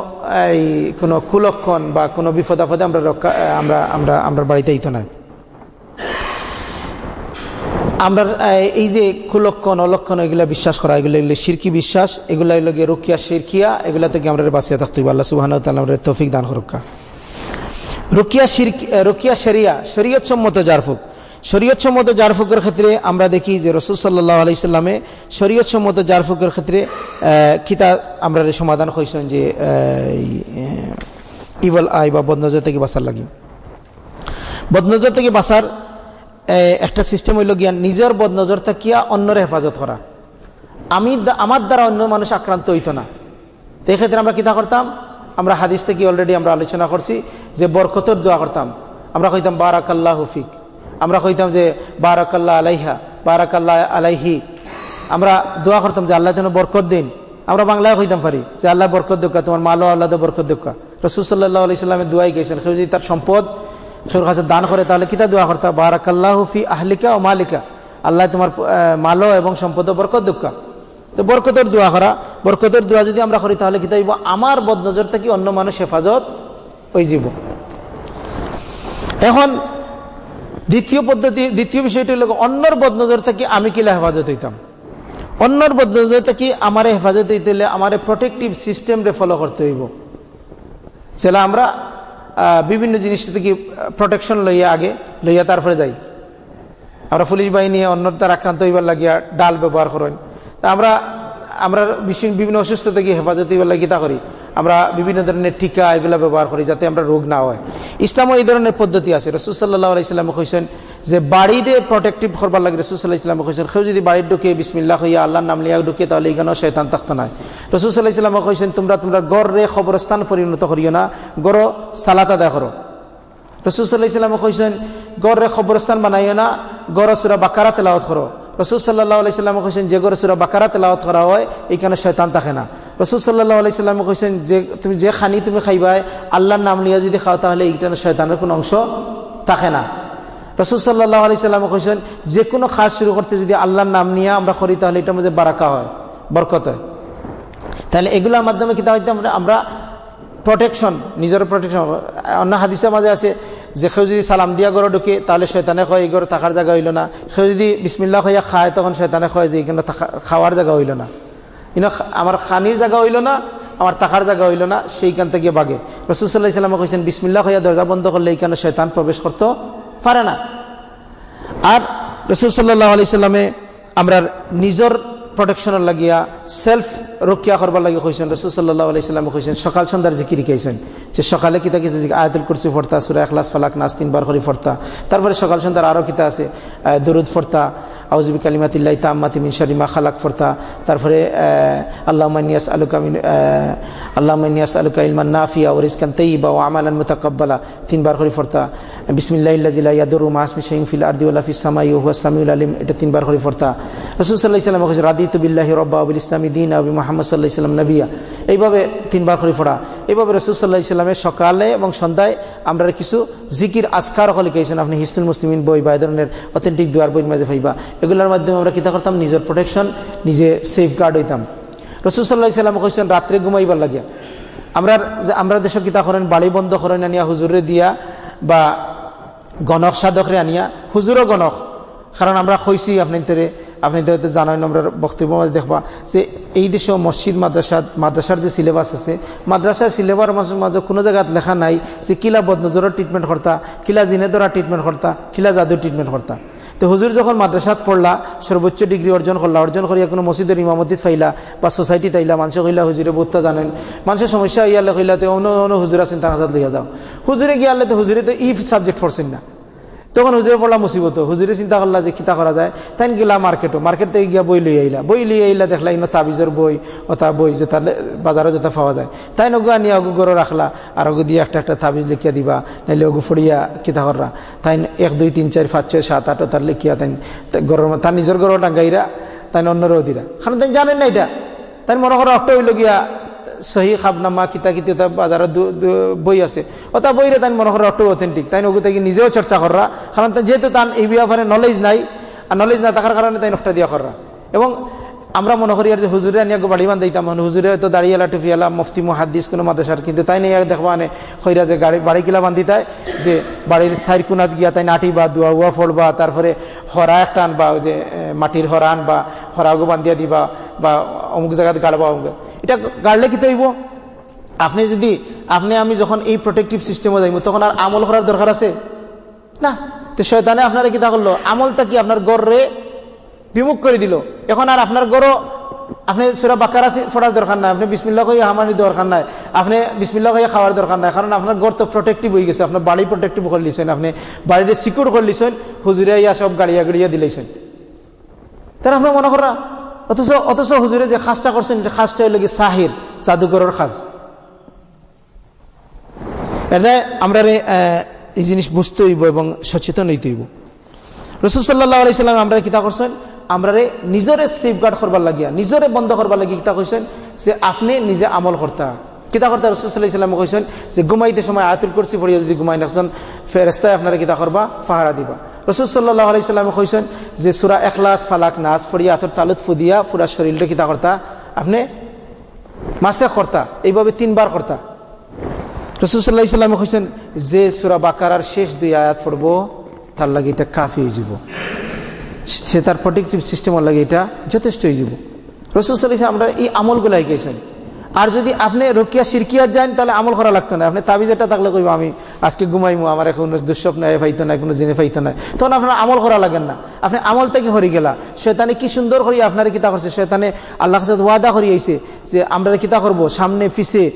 এই কোনো কুলক্ষণ বা কোনো বিপদ আপদে আমরা রক্ষা আমরা আমরা আমরা বাড়িতে ইতো নাই আমরা এই যে কুলক্ষণ, অলক্ষণ, এগুলা বিশ্বাস করা, এগুলো এগুলো সিরকি বিশ্বাস, এগুলা এগুলো রুকিয়া সিরকিয়া, এগুলা থেকে আমরা বাঁচিয়ে থাকতে আল্লাহ সুবাহ আমরা তৌফিক দান করুকা। রুকিয়া সিরকি রুকিয়া শরিয়া শরীয়ত সম্মত জারফুক। শরীয়ত সম্মত জারফুকের ক্ষেত্রে আমরা দেখি যে রসুল সাল্লাহ আলাইসাল্লামে শরীয়ত সম্মত জারফুকের ক্ষেত্রে কিতা আমরা সমাধান হয়েছেন যে ইভল আই বা বদনজর থেকে বাঁচার লাগি। বদনজর থেকে বাঁচার একটা সিস্টেম হইল গিয়া নিজের বদ নজর থাকিয়া অন্যর হেফাজত করা। আমি আমার দ্বারা অন্য মানুষ আক্রান্ত হইত না। তো এক্ষেত্রে আমরা কিতা করতাম? আমরা হাদিস থেকে অলরেডি আমরা আলোচনা করছি যে বরকতর দোয়া করতাম। আমরা কইতাম, বারাকাল্লাহ হুফিক আমরা কইতাম যে, বারাকাল্লাহ আলাইহা, বারাকাল্লাহ আলাইহি। আমরা দোয়া করতাম যে, আল্লাহ যেন বরকত দিন। আমরা বাংলায় কইতাম পারি যে, আল্লাহ বরকত দোকা তোমার মালো আল্লাহ বরকত দোকা রসুল সাল্লাহ আলাইসাল্লামের দোয়াই গেছেন। কেউ যদি তার সম্পদ সের কাছে দান করে, তাহলে কিতা দোয়া করতে? বারাকাল্লাহ ফি আহলিকা ও মালিকা। আল্লাহ তোমার মালো এবং সম্পদ বরকত দুঃখা তো বরকতের দোয়া করা, বরকতের দোয়া যদি আমরা করি, তাহলে কিতা আমার বদনজর থেকে অন্য মানুষ হেফাজত ওই জীব এখন, দ্বিতীয় পদ্ধতি, দ্বিতীয় বিষয়টি হল, অন্যর বদনজর থেকে আমি কিলা হেফাজত হইতাম? অন্যর বদনজর থেকে আমার হেফাজত হইতে হলে আমার প্রোটেকটিভ সিস্টেমরে ফলো করতে হইব। সেটা আমরা বিভিন্ন জিনিস থেকে প্রোটেকশন লইয়া আগে লইয়া তারপরে যাই। আমরা পুলিশ বাহিনী অন্য তার আক্রান্ত হইবার লাগিয়া ডাল ব্যবহার করেন। তা আমরা আমরা বিভিন্ন অসুস্থ থেকে হেফাজত হইবার লাগিয়ে তা করি। আমরা বিভিন্ন ধরনের টিকা এগুলো ব্যবহার করি যাতে আমরা রোগ না হয়। ইসলামও এই ধরনের পদ্ধতি আছে। রসুসাল্লাহ আলাইসাল্লাম কইছেন যে, বাড়িতে প্রোটেক্টিভ করবার লাগে রসুসাল্লাহ ইসলাম কইছেন, কেউ যদি বাড়ির ঢুকে বিসমিল্লা হইয়া আল্লাহ নাম লিয়া ঢুকে, তাহলে এখানেও শৈতান থাকতো না। রসুসাল্লাহ ইসলাম কইছেন, তোমরা তোমরা গড় খবরস্থান পরিণত করিও না গড় সালাতা দেয় করো। রসুসাল্লাহ ইসলাম কইছেন গড় খবরস্থান বানাইও না গড় সুরা বাকারা তেলাওত করো। রসুল সাল্লাহ আলাইসাল্লাম কৈছেন যে গড়ে সুরা বাকারা তেলাওত করা হয় এইখানে শয়তান থাকে না। রসুল সাল্লাহ আলাইসাল্লাম কৈছেন যে, তুমি যে খানি তুমি খাইবাই, আল্লাহর নাম নিয়ে যদি খাও তাহলে এইখানে শয়তানের কোনো অংশ থাকে না। রসুল সাল্লাহ আলাইসাল্লাম কৈছেন যে কোনো খাস শুরু করতে যদি আল্লাহর নাম নিয়ে আমরা করি, তাহলে এটার মধ্যে বারাকা হয়, বরকত হয়। তাহলে এগুলোর মাধ্যমে হইতে আমরা আমরা প্রোটেকশন নিজের প্রোটেকশন অন্য হাদিসের মাঝে আছে যে কেউ যদি সালাম দিয়া গড়ে ঢুকে, তাহলে শয়তানে কয়, এই গড়ে থাকার জায়গা হইল না। কেউ যদি বিসমিল্লা হইয়া খায়, তখন শয়তানে কয় যে এখানে খাওয়ার জায়গা হইল না। ইনো আমার খানির জায়গা হইল না, আমার তাকার জায়গা হইল না, সেইখান থেকে বাগে। রসুল্লাহ ইসলামে কইছেন বিসমিল্লা হইয়া দরজা বন্ধ করলে এইখানে শয়তান প্রবেশ করতে পারে না। আর রসুল সাল্লাহ আলি সাল্লামে আমরা নিজের প্রোটেকশনের লাগিয়া সেলফ রক্ষা করবার লাগে কইছেন, রসুল সাল্লাহ আলি সাল্লামে কইছেন, সকাল সন্ধ্যার জিকিরি কেছেন যে সকালে কিতা কিছু আয়াতুল কুরসি ফর্তা সুরা এখলাস ফালাক, নাস তিনবার করে ফর্তা তারপরে সকাল সন্ধ্যার আরও কিতা আছে দরুদ ফর্তা আউজবি কালিমাতিল্লাহ তাম্মাতি মিন শারিমা খালাক ফর্তা। তারপরে আল্লাহ মানিয়াস আলুকা মিন আল্লাহ মানিয়াস আলুকা ইলমান নাফিয়া ও রিসকান তৈবা ও আমালান মুতাকাব্বালা। তিনবার করে ফর্তা। বিসমিল্লাহ ইল্লাজিল্লা ইয়াদুরু মাসমি শাইম ফিল আরদিউল্লাহ সামাই হুয়া সামিউল আলিম। এটা তিনবার করে ফর্তা। রসুল সাল্লাহ ইসলাম রাদিতু বিল্লাহি রব্বা আবুল ইসলামী দিন আবি মোহাম্মদ সাল্লাহ ইসলাম নবিয়া। এইভাবে তিনবার করে ফোড়া এইভাবে রসুল সাল্লাহ ইসলামের সকালে এবং সন্ধ্যায় আমরা কিছু জিকির আজকার হলে লিখেছেন। আপনি হিস্তুল মুসলিমিন বই বা ধরনের অথেন্টিক দুয়ার বই মাঝে ফাইবা। এগুলোর মাধ্যমে আমরা কিতা করতাম? নিজের প্রোটেকশন নিজে সেফ গার্ড হইতাম। রসুল সাল্লাহ ইসলাম কইছেন, রাত্রে ঘুমাইবার লাগিয়া। আমরা আমরা দেশের কিতা করেন? বাড়ি বন্ধ করেন আনিয়া, হুজুরে দিয়া বা গণক সাধকরে আনিয়া, হুজুরও গণক। কারণ আমরা কইছি, আপনি আপনি তো জানেন, আমরা বক্তব্য মাঝে দেখবা যে এই দেশে মসজিদ, মাদ্রাসা, মাদ্রাসার যে সিলেবাস আছে, মাদ্রাসার সিলেবাস মাঝে কোনো জায়গায় লেখা নাই যে কিলা বদনজরের ট্রিটমেন্ট করতা, কিলা জিনেদরা ট্রিটমেন্ট করতা, কিলা জাদুর ট্রিটমেন্ট করতা। তো হুজুর যখন মাদ্রাসাত পড়লা, সর্বোচ্চ ডিগ্রি অর্জন করলা, অর্জন করিয়া কোনো মসজিদের ইমামতিত ফাইলা বা সোসাইটি তাইলা মানুষ কইলা, হুজুরে বহুতটা জানেন। মানুষের সমস্যা ইয়ালে কইলা তো, অন্য অন্য হুজুর আছেন, তার হাজার লইয়া যাও। হুজুরে গিয়ালে তো হুজুরে তো ইফ সাবজেক্ট পড়ছেন না। তখন হুজুরে পড়লা মুসিবত। হুজুরে চিন্তা করলা যে কিতা করা যায়? তাই গেলা মার্কেটও। মার্কেট থেকে গিয়া বই লই আইলা। বই লই আইলা দেখলা ইনো তাবিজর বই অথা বই যে তার বাজারে যেতে পাওয়া যায়। তাই নগু আনিয়া অগু গরো রাখলা। আর অগু দিয়ে একটা একটা তাবিজ লিখিয়া দিবা, নাইলে অগু ফড়িয়া কিতা কররা। তাই এক, দুই, তিন, চার, পাঁচ, ছয়, সাত আট তার লিখিয়া তাই গরম তার নিজের গরো টাঙ্গাইরা তাই অন্যরও দিরা। কারণ তাই জানেন না এটা? তাই মনে করো অক্ট হইল গিয়া সহি খাবনামা কিতা কিতা বাজার বই আছে। ওটা বইরে তাই মনে করা অটো অথেন্টিক তাই নগু তাই নিজেও চর্চা করা কারণ যেহেতু তান এই ব্যাপারে নলেজ নাই আর নলেজ না থাকার কারণে তাই নষ্ট দিয়া করা এবং আমরা মনে করি আর যে হুজুরে আনিয়া বাড়ি বান দিতাম হুজুরে হয়তো দাঁড়িয়েলা টুফিয়ালা মুফতি মহাদিস কোনো মাদ্রাসার, কিন্তু তাই নেই দেখবা মানে খৈরা যে গাড়ি বাড়ি কিলা বান্ধি তাই যে বাড়ির সাইড কুনাত গিয়া তাই নাটি বা দুয়া উয়া ফোড়বা তারপরে হরা একটা আনবা যে মাটির হরা আনবা হরাগো বান্ধিয়া দিবা বা অমুক জায়গাতে গাড়বা অমুক এটা গাড়লে কি তৈব? আপনি যদি আপনি আমি যখন এই প্রোটেকটিভ সিস্টেমে যাইব তখন আর আমল করার দরকার আছে? না। তো শয়তানে আপনারা কিতা করল? আমলটা কি আপনার গড়ে বিমুখ করে দিল। এখন আর আপনার গড় আপনি সুরা বাকার ফোড়ার দরকার নাই, আপনি বিসমিল্লা কইয়া হামানি দরকার নাই, আপনি বিসমিল্লা কইয়া খাওয়ার দরকার নাই, কারণ আপনার গড় তো প্রোটেক্টিভ হয়ে গেছে, আপনার বাড়ি প্রোটেক্টিভ করে লিছেন, আপনি বাড়িতে সিকিউর করে লিছেন, হুজুরে ইয়া সব গাড়িয়া গাড়িয়া দিলেছেন তার আপনার মনে করা অথচ অথচ হুজুরে যে খাসটা করছেন খাসটা হইল সাহির, জাদুঘরের খাস। এটা আমরা এই জিনিস বুঝতে হইব এবং সচেতন হইতে হইব। রসুল সাল্লাহ আলাইসাল্লাম আমরা কিতা করছেন? আমরা নিজরে সেফগার্ড করবার লাগিয়া, নিজরে বন্ধ করবার লাগিয়ে কিতা কইছেন? যে আপনি নিজে আমল করতা কিতা করতে রসুল্লাহ কইছেন যে ঘুমাইতে সময় আয়াতুল করছি পড়িয়া যদি ঘুমাই নাকছেন ফেরেস্তায় আপনারা কিতা করবা? ফাহারা দিবা। রসুল সাল্লাহ আলাইসাল্লামে কইছেন যে সুরা এখলাস ফালাক নাচ ফড়িয়া আতর তালুত ফুদিয়া পুরা শরীরটা কিতা করতা আপনি মাসে করতা এইভাবে তিনবার করতা রসুল্লাহ ইসলামে কইছেন যে সুরা বাকার শেষ দুই আয়াত পড়ব, তার লাগে এটা কাফি যাব। সে তার প্রোটেকটিভ সিস্টেমের লাগে এটা যথেষ্ট হয়ে যাব। রসুল্লাহ আমরা এই আমলগুলো গেছেন আর যদি আপনি রকিয়া সিরকিয়া যান, তাহলে আমল করা লাগতো না। আপনি তাবিজটা থাকলে কইব, আমি আজকে ঘুমাইমু, আমার এখন দুঃস্বপ্ন ফাইতো না কোনো জিনে ফাইতো না তখন আপনার আমল করা লাগেন না। আপনি আমল থেকে হরি গেলা। শেতানে কি সুন্দর করি আপনার কিতা করছে? শেতানে আল্লাহ কাছে ওয়াদা করি আইছে যে আমরা কিতা করব? সামনে ফিসে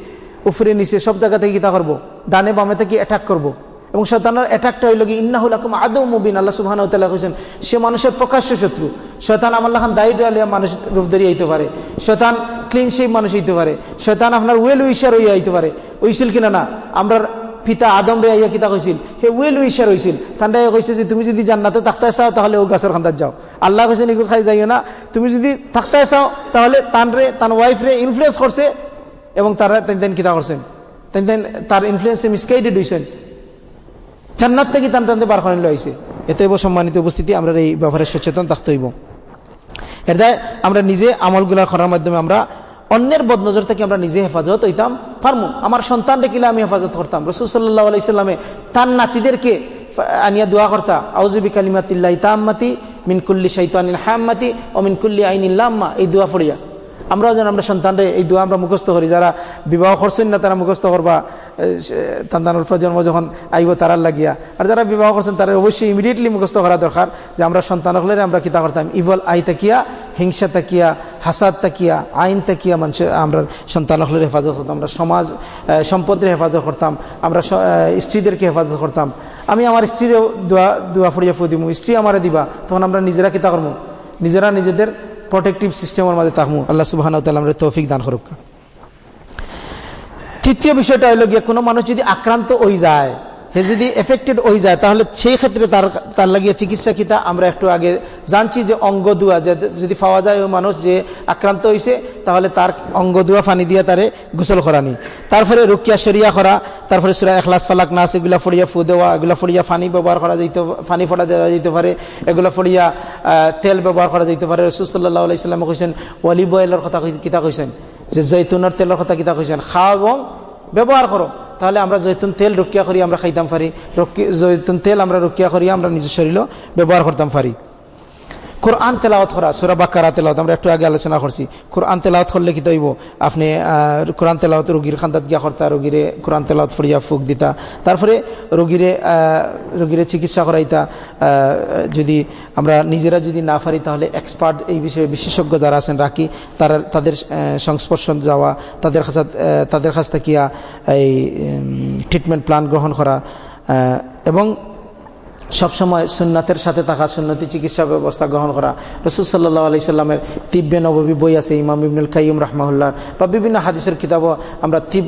উফরে নিচে, সব জায়গা থেকে কিতা করব? ডানে, বামে থেকে অ্যাটাক করব। এবং শতানের অ্যাটাকটা হইল কি ইন্নাহুল আকুম আদৌ মুবিন আল্লাহ সুবাহ হোসেন সে মানুষের প্রকাশ্য শত্রু। শতান আমার খান দায়িত্ব আলিয়া মানুষ রূপ ধরিয়ে আইতে পারে। শতান ক্লিন শেপ মানুষ হইতে পারে। শতান আপনার ওয়েল উইশার হইয়া আইতে পারে। উইছিল কিনা না? আমরা পিতা আদম রে আইয়া কিতা কইছিল? হে ওয়েল উইশার হইছিল। তান্ডা কইছে যে, তুমি যদি জান্নাতে থাকতে চাও, তাহলে ও গাছের খান্দার যাও। আল্লাহ কইছে এগুলো খাই যাইও না। তুমি যদি থাকতে চাও, তাহলে তান রে তার ওয়াইফ রে ইনফ্লুয়েন্স করছে এবং তারা তেন কিতা করছেন? তেন তার ইনফ্লুয়েন্সে মিসগাইডেড হয়েছেন জান্নাত থেকে টান টানতে বার করে লইছে। এতে সম্মানিত উপস্থিতি, আমরা এই ব্যাপারে সচেতন থাকতে হইব। এর আমরা নিজে আমলগুলা করার মাধ্যমে আমরা অন্যের বদনজর থেকে আমরা নিজে হেফাজত হইতাম, পারমু। আমার সন্তান দেখিলে আমি হেফাজত করতাম। রসুল সাল্লাহ আলাইসাল্লামে তার নাতিদেরকে আনিয়া দোয়া করতা আউজুবি কালিমাতিল্লাহ তাম্মাতি মিনকুল্লি শৈতানিল হাম্মাতি ও মিনকুল্লি আইনিল্লাম্মা এই দোয়া ফড়িয়া আমরাও যেন আমরা সন্তানরে এই দোয়া আমরা মুখস্থ করি। যারা বিবাহ করছেন না, তারা মুখস্থ করবা। সন্তানের প্রজন্ম যখন আইব তারার লাগিয়া। আর যারা বিবাহ করছেন, তারা অবশ্যই ইমিডিয়েটলি মুখস্থ করা দরকার যে আমরা সন্তান হলে আমরা কিতা করতাম। ইভল আই তাকিয়া, হিংসা তাকিয়া, হাসাদ তাকিয়া, আইন তাকিয়া মানুষের আমরা সন্তান হলের হেফাজত করতাম আমরা সমাজ সম্পদের হেফাজত করতাম। আমরা স্ত্রীদেরকে হেফাজত করতাম। আমি আমার স্ত্রীরও দোয়া দোয়া ফড়িয়া ফু দিব স্ত্রী আমারে দিবা, তখন আমরা নিজেরা কিতা করব নিজেরা নিজেদের প্রোটেক্টিভ সিস্টেমের মাঝে থাকব আল্লাহ সুবাহ আমরা তৌফিক দান করুক। তৃতীয় বিষয়টা হলো গিয়ে কোনো মানুষ যদি আক্রান্ত হয়ে যায় হে যদি এফেক্টেড হয়ে যায়, তাহলে সেই ক্ষেত্রে তার তার লাগিয়ে চিকিৎসা কিতা আমরা একটু আগে জানছি যে অঙ্গ দুয়া যদি পাওয়া যায় ওই মানুষ যে আক্রান্ত হয়েছে তাহলে তার অঙ্গ দুয়া ফানি দিয়ে তারে গোসল করানি। তারপরে রুকিয়া সরিয়া করা, তারপরে সুরা এখলাস ফালাক নাচ এগুলা ফড়িয়া ফু দেওয়া, এগুলা ফড়িয়া ফানি ব্যবহার করা যেতে ফানি ফোড়া দেওয়া যেতে পারে, এগুলা ফড়িয়া তেল ব্যবহার করা যেতে পারে। রসুল্লাহ আলাইসাল্লাম কৈছেন ওয়ালিব অয়েলের কথা কিতা কইছেন? যে জৈতুনের তেলের কথা কিতা কইছেন? খাওয়া এবং ব্যবহার করো। তাহলে আমরা জৈতুন তেল রক্ষিয়া করি, আমরা খাইতাম পারি জৈতুন তেল আমরা রক্ষিয়া করি, আমরা নিজের শরীরও ব্যবহার করতাম পারি কোরআন তেলাওয়াত করা, সুরা বাক্কারা তেলাওয়াত, আমরা একটু আগে আলোচনা করছি। কোরআন তেলাওয়াত করলে কি তৈব আপনি কোরআন তেলাওয়াত রোগীর খান্দাত গিয়া করতা, রোগীরে কোরআন তেলাওয়াত ফড়িয়া ফুক দিতা, তারপরে রোগীরে রোগীরে চিকিৎসা করাইতা যদি আমরা নিজেরা যদি না পারি, তাহলে এক্সপার্ট এই বিষয়ে বিশেষজ্ঞ যারা আছেন রাখি তারা, তাদের সংস্পর্শ যাওয়া, তাদের কাছে তাদের কাছ থেকে এই ট্রিটমেন্ট প্ল্যান গ্রহণ করা এবং সবসময় সুন্নাতের সাথে থাকা সুন্নতি চিকিৎসা ব্যবস্থা গ্রহণ করা। রসুল সাল্লাহ আলি সাল্লামের তিব্বে নবী বই আছে, ইমাম ইবনুল কাইম রহমাউল্লাহ বা বিভিন্ন হাদিসের কিতাবও আমরা তিব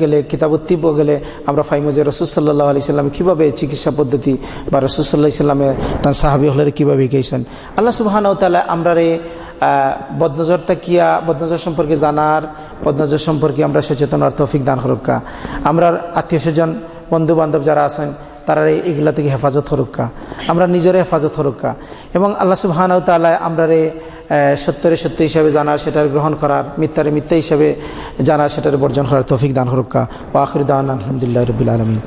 গেলে কিতাব তিব গেলে আমরা ফাইমো যে রসুল সাল্লাহ আলি সাল্লাম কীভাবে চিকিৎসা পদ্ধতি বা রসুল সাল্লাহ সাল্লামে তার সাহাবি হলের কীভাবে গেছেন আল্লাহ সুবাহান তালা আমরা রে বদনজর তাকিয়া, বদনজর সম্পর্কে জানার, বদনজর সম্পর্কে আমরা সচেতন আর তৌফিক দান হরক্কা আমরা আত্মীয় স্বজন বন্ধু বান্ধব যারা আছেন তারা এগুলা থেকে হেফাজত হরক্কা আমরা নিজের হেফাজত হরক্কা এবং আল্লাহ সুবাহানাউ তালায় আমরা রে সত্যরে সত্য হিসাবে জানা সেটার গ্রহণ করার, মিথ্যারে মিথ্যা হিসাবে জানা সেটার বর্জন করার তৌফিক দান হরক্কা ও আখরি দান আলহামদুলিল্লাহ রবিল আলমী